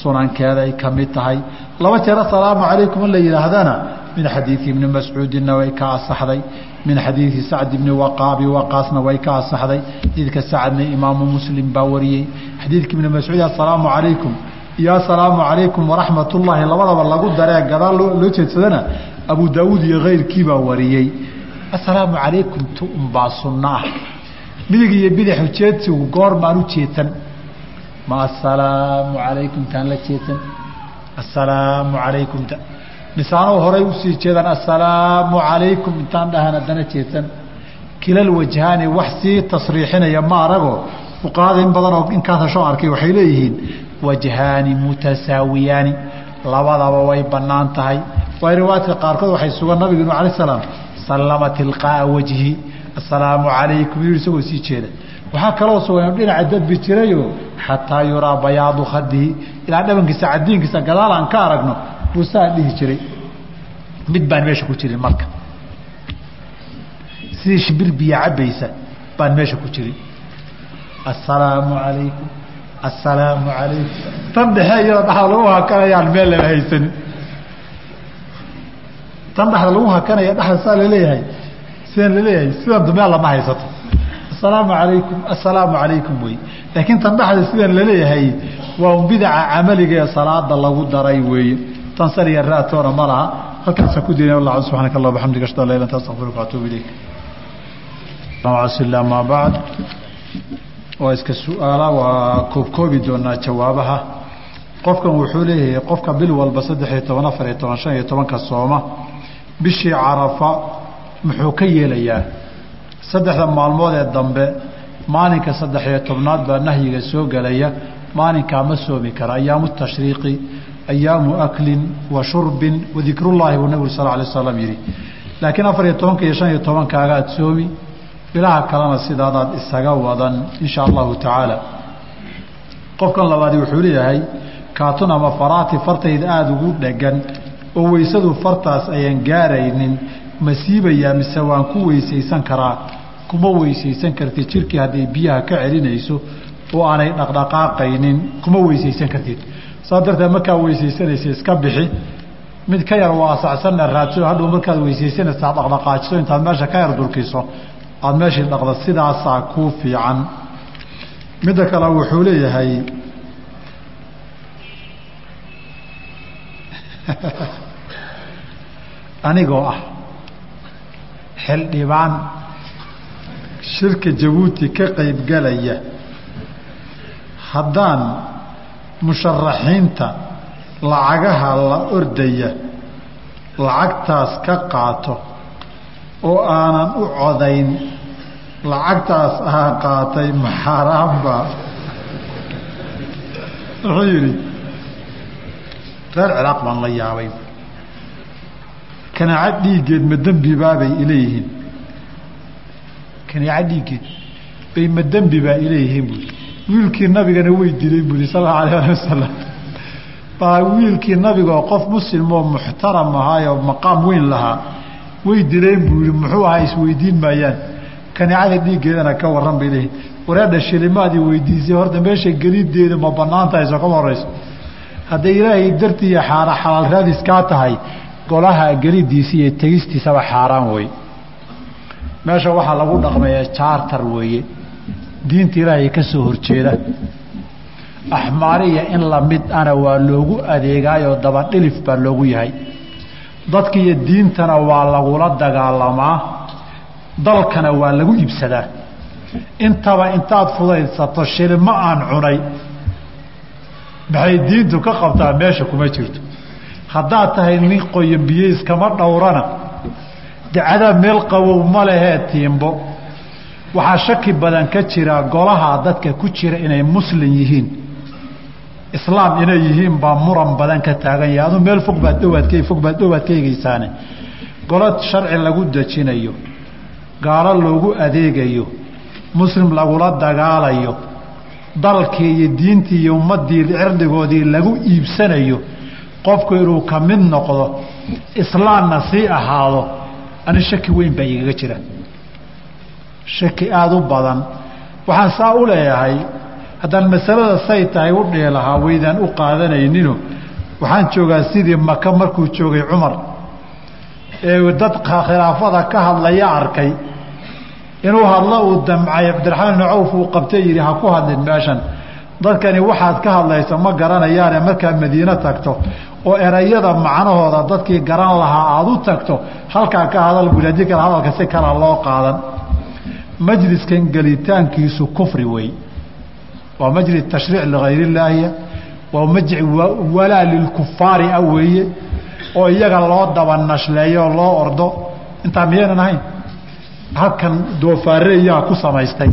sunankeeday ka mid tahay. Laba jeer assalaamu calaykum in la yidhaahdana min xadiidi ibni mascuudinna way ka asaxday min xadiidi sacd ibni waqaabi waqaasna way ka asaxday xadiidka sacadna imaamu muslim baa wariyey. Xadiidka ibni mascuud assalaamu calaykum iyo assalaamu calaykum waraxmat ullaahi labadaba lagu daree gadaal loo jeedsadana abu daawuud iyo kayrkiibaa wariyey. Assalaamu calaykum tu unbaa sunno ah midig iyo bidix ujeedsigu goor maan u jeetan ma assalaamu calaykum taan la jeetan assalaamu calaykum ta misaanuu horay u sii jeedaan assalaamu calaykum intaan dhahan haddana jeesan kilal wajhaani wax sii tasriixinaya ma arago fuqahada in badan oo inkaas hashoo arkay waxay leeyihiin wajhaani mutasaawiyaani labadaba way bannaan tahay. Waa riwaayadka qaarkood waxay sugan nabigeenu alay salaam sallama tilqaa'a wajhi. Assalaamu calaykum yuu isagoo sii jeeda. Waxaa kaloo sugan dhinaca dadbi jirayoo xataa yuraa bayaadu khadihi ilaa dhabankiisa cadiinkiisa gadaal aan ka aragno buu saa dhihi jiray. Mid baan meesha ku jirin marka. Sidii shimbir biyo cabaysa baan meesha ku jirin. Assalaamu calaykum assalaamu calaykum tan dhexe iyada dhexda lagu hakanayaan meel lala haysanin tan dhexda lagu hakanaya dhexda saa la leeyahay sidaan la leeyahay sidan dumeel lama haysato. Assalaamu calaykum assalaamu calaykum wey. Laakiin tan dhexda sidaan la leeyahay waa un bidaca camaliga ee salaada lagu daray weeye tan sariya raatoona ma laha. Halkaasa ku diina wallah subxaanaka allah bxamdika ashhadu an la ilah anta astaghfiruka waatuubu ilayk waa iska su'aala waa koobkoobi doonaa jawaabaha. Qofkan wuxuu leeyahay qofka bil walba saddex iyo toban afar iyo toban shan iyo tobanka sooma. Bishii carafa muxuu ka yeelayaa saddexda maalmood ee dambe maalinka saddex iyo tobnaad baa nahyiga soo gelaya maalinkaa ma soomi kara. Ayaamu tashriiqi ayaamu aklin wa shurbin wadikrullaahi buu nabigu sal alay slam yihi laakiin afar iyo tobanka iyo shan iyo tobankaaga soomi bilaha kalena sidaadaad isaga wadan insha allahu tacaala. Qofkan labaadi wuxuu leeyahay kaatun ama faraati fartayda aada ugu dhegan oo weysadu fartaas ayaan gaaraynin ma siibayaa mise waan ku weysaysan karaa? Kuma weysaysan kartid jirkii hadday biyaha ka celinayso oo aanay dhaqdhaqaaqaynin kuma weysaysan kartid. Saas darteed markaa weysaysanaysa iska bixi. Mid ka yar waasacsanna raadso hadhow markaad weysaysanaysa ad dhaqdhaqaajiso intaad meesha ka yar durkiso aada meeshii dhaqda sidaasaa kuu fiican. Midda kale wuxuu leeyahay anigoo ah xildhibaan shirka jabuuti ka qaybgalaya haddaan musharaxiinta lacagaha la ordaya lacagtaas ka qaato oo aanan u codayn lacagtaas aan qaatay maxaaraamba. Wuxuu yidhi reer ciraaq baan la yaabay. Kanaaco dhiiggeed ma dembibaabay ileeyihiin kanaaco dhiiggeed bay ma dembibaa ileeyihiin buui wiilkii nabigana way dilay buui sal allau alayh ali wasalam baa wiilkii nabigaoo qof muslimoo muxtaram ahaayoo maqaam weyn lahaa way dileen buu yihi muxuu ahaa isweydiin maayaan. Kanaacada dhiiggeedana ka warran bay leeyihiin wareedha shilimaadii weydiisay horta meesha gelideeda ma bannaan tahay kama horeyso hadday ilaahay dartii iyo xaara xalaal raadis kaa tahay golaha gelidiisa iyo tegistiisaba xaaraan wey meesha waxaa lagu dhaqmayaa jaartar weeye. Diinta ilaahay ka soo horjeeda. Axmaariya in la mid ana waa loogu adeegaayoo dabadhilif baa loogu yahay dadka iyo diintana waa lagula dagaalamaa dalkana waa lagu iibsadaa. Intaba intaad fudaydsato shilimo aan cunay. Maxay diintu ka qabtaa? Meesha kuma jirto. Haddaad tahay nin qoyan biyo iskama dhowrana. Dacada meel qabow ma lehee tiimbo. Waxaa shaki badan ka jira golaha dadka ku jira inay muslim yihiin islaam inay yihiin baa muran badan ka taagan yahay. Adu meel fog baad dhowaad fog baad dhowaad ka egeysaane golo sharci lagu dejinayo gaalo loogu adeegayo muslim lagula dagaalayo dalkii iyo diintii iyo ummaddii cirdigoodii lagu iibsanayo qofku inuu ka mid noqdo islaamna sii ahaado ani shaki weyn baa igaga jira. Shaki aada u badan. Waxaan saa u leeyahay haddaan masalada say tahay u dhihi lahaa waydaan u qaadanaynino waxaan joogaa sidii maka markuu joogay cumar. Ee dad khilaafada ka hadlaya arkay inuu hadlo uu damcay cabdiraxmaan ibnu cawf uu qabtay yidhi ha ku hadlin meeshan. Dadkani waxaad ka hadlayso ma garanayaane markaad madiine tagto oo erayada macnahooda dadkii garan lahaa aada u tagto halkaa ka hadal buli haddii kale hadalka si kala loo qaadan. Majliskan gelitaankiisu kufri wey waa majlis tashriic ligayr illaahiya waa majli walaa lilkufaari ah weeye oo iyaga loo daba nashleeyo oo loo ordo. Intaa miyaynan ahayn? Halkan doofaare ku samaystay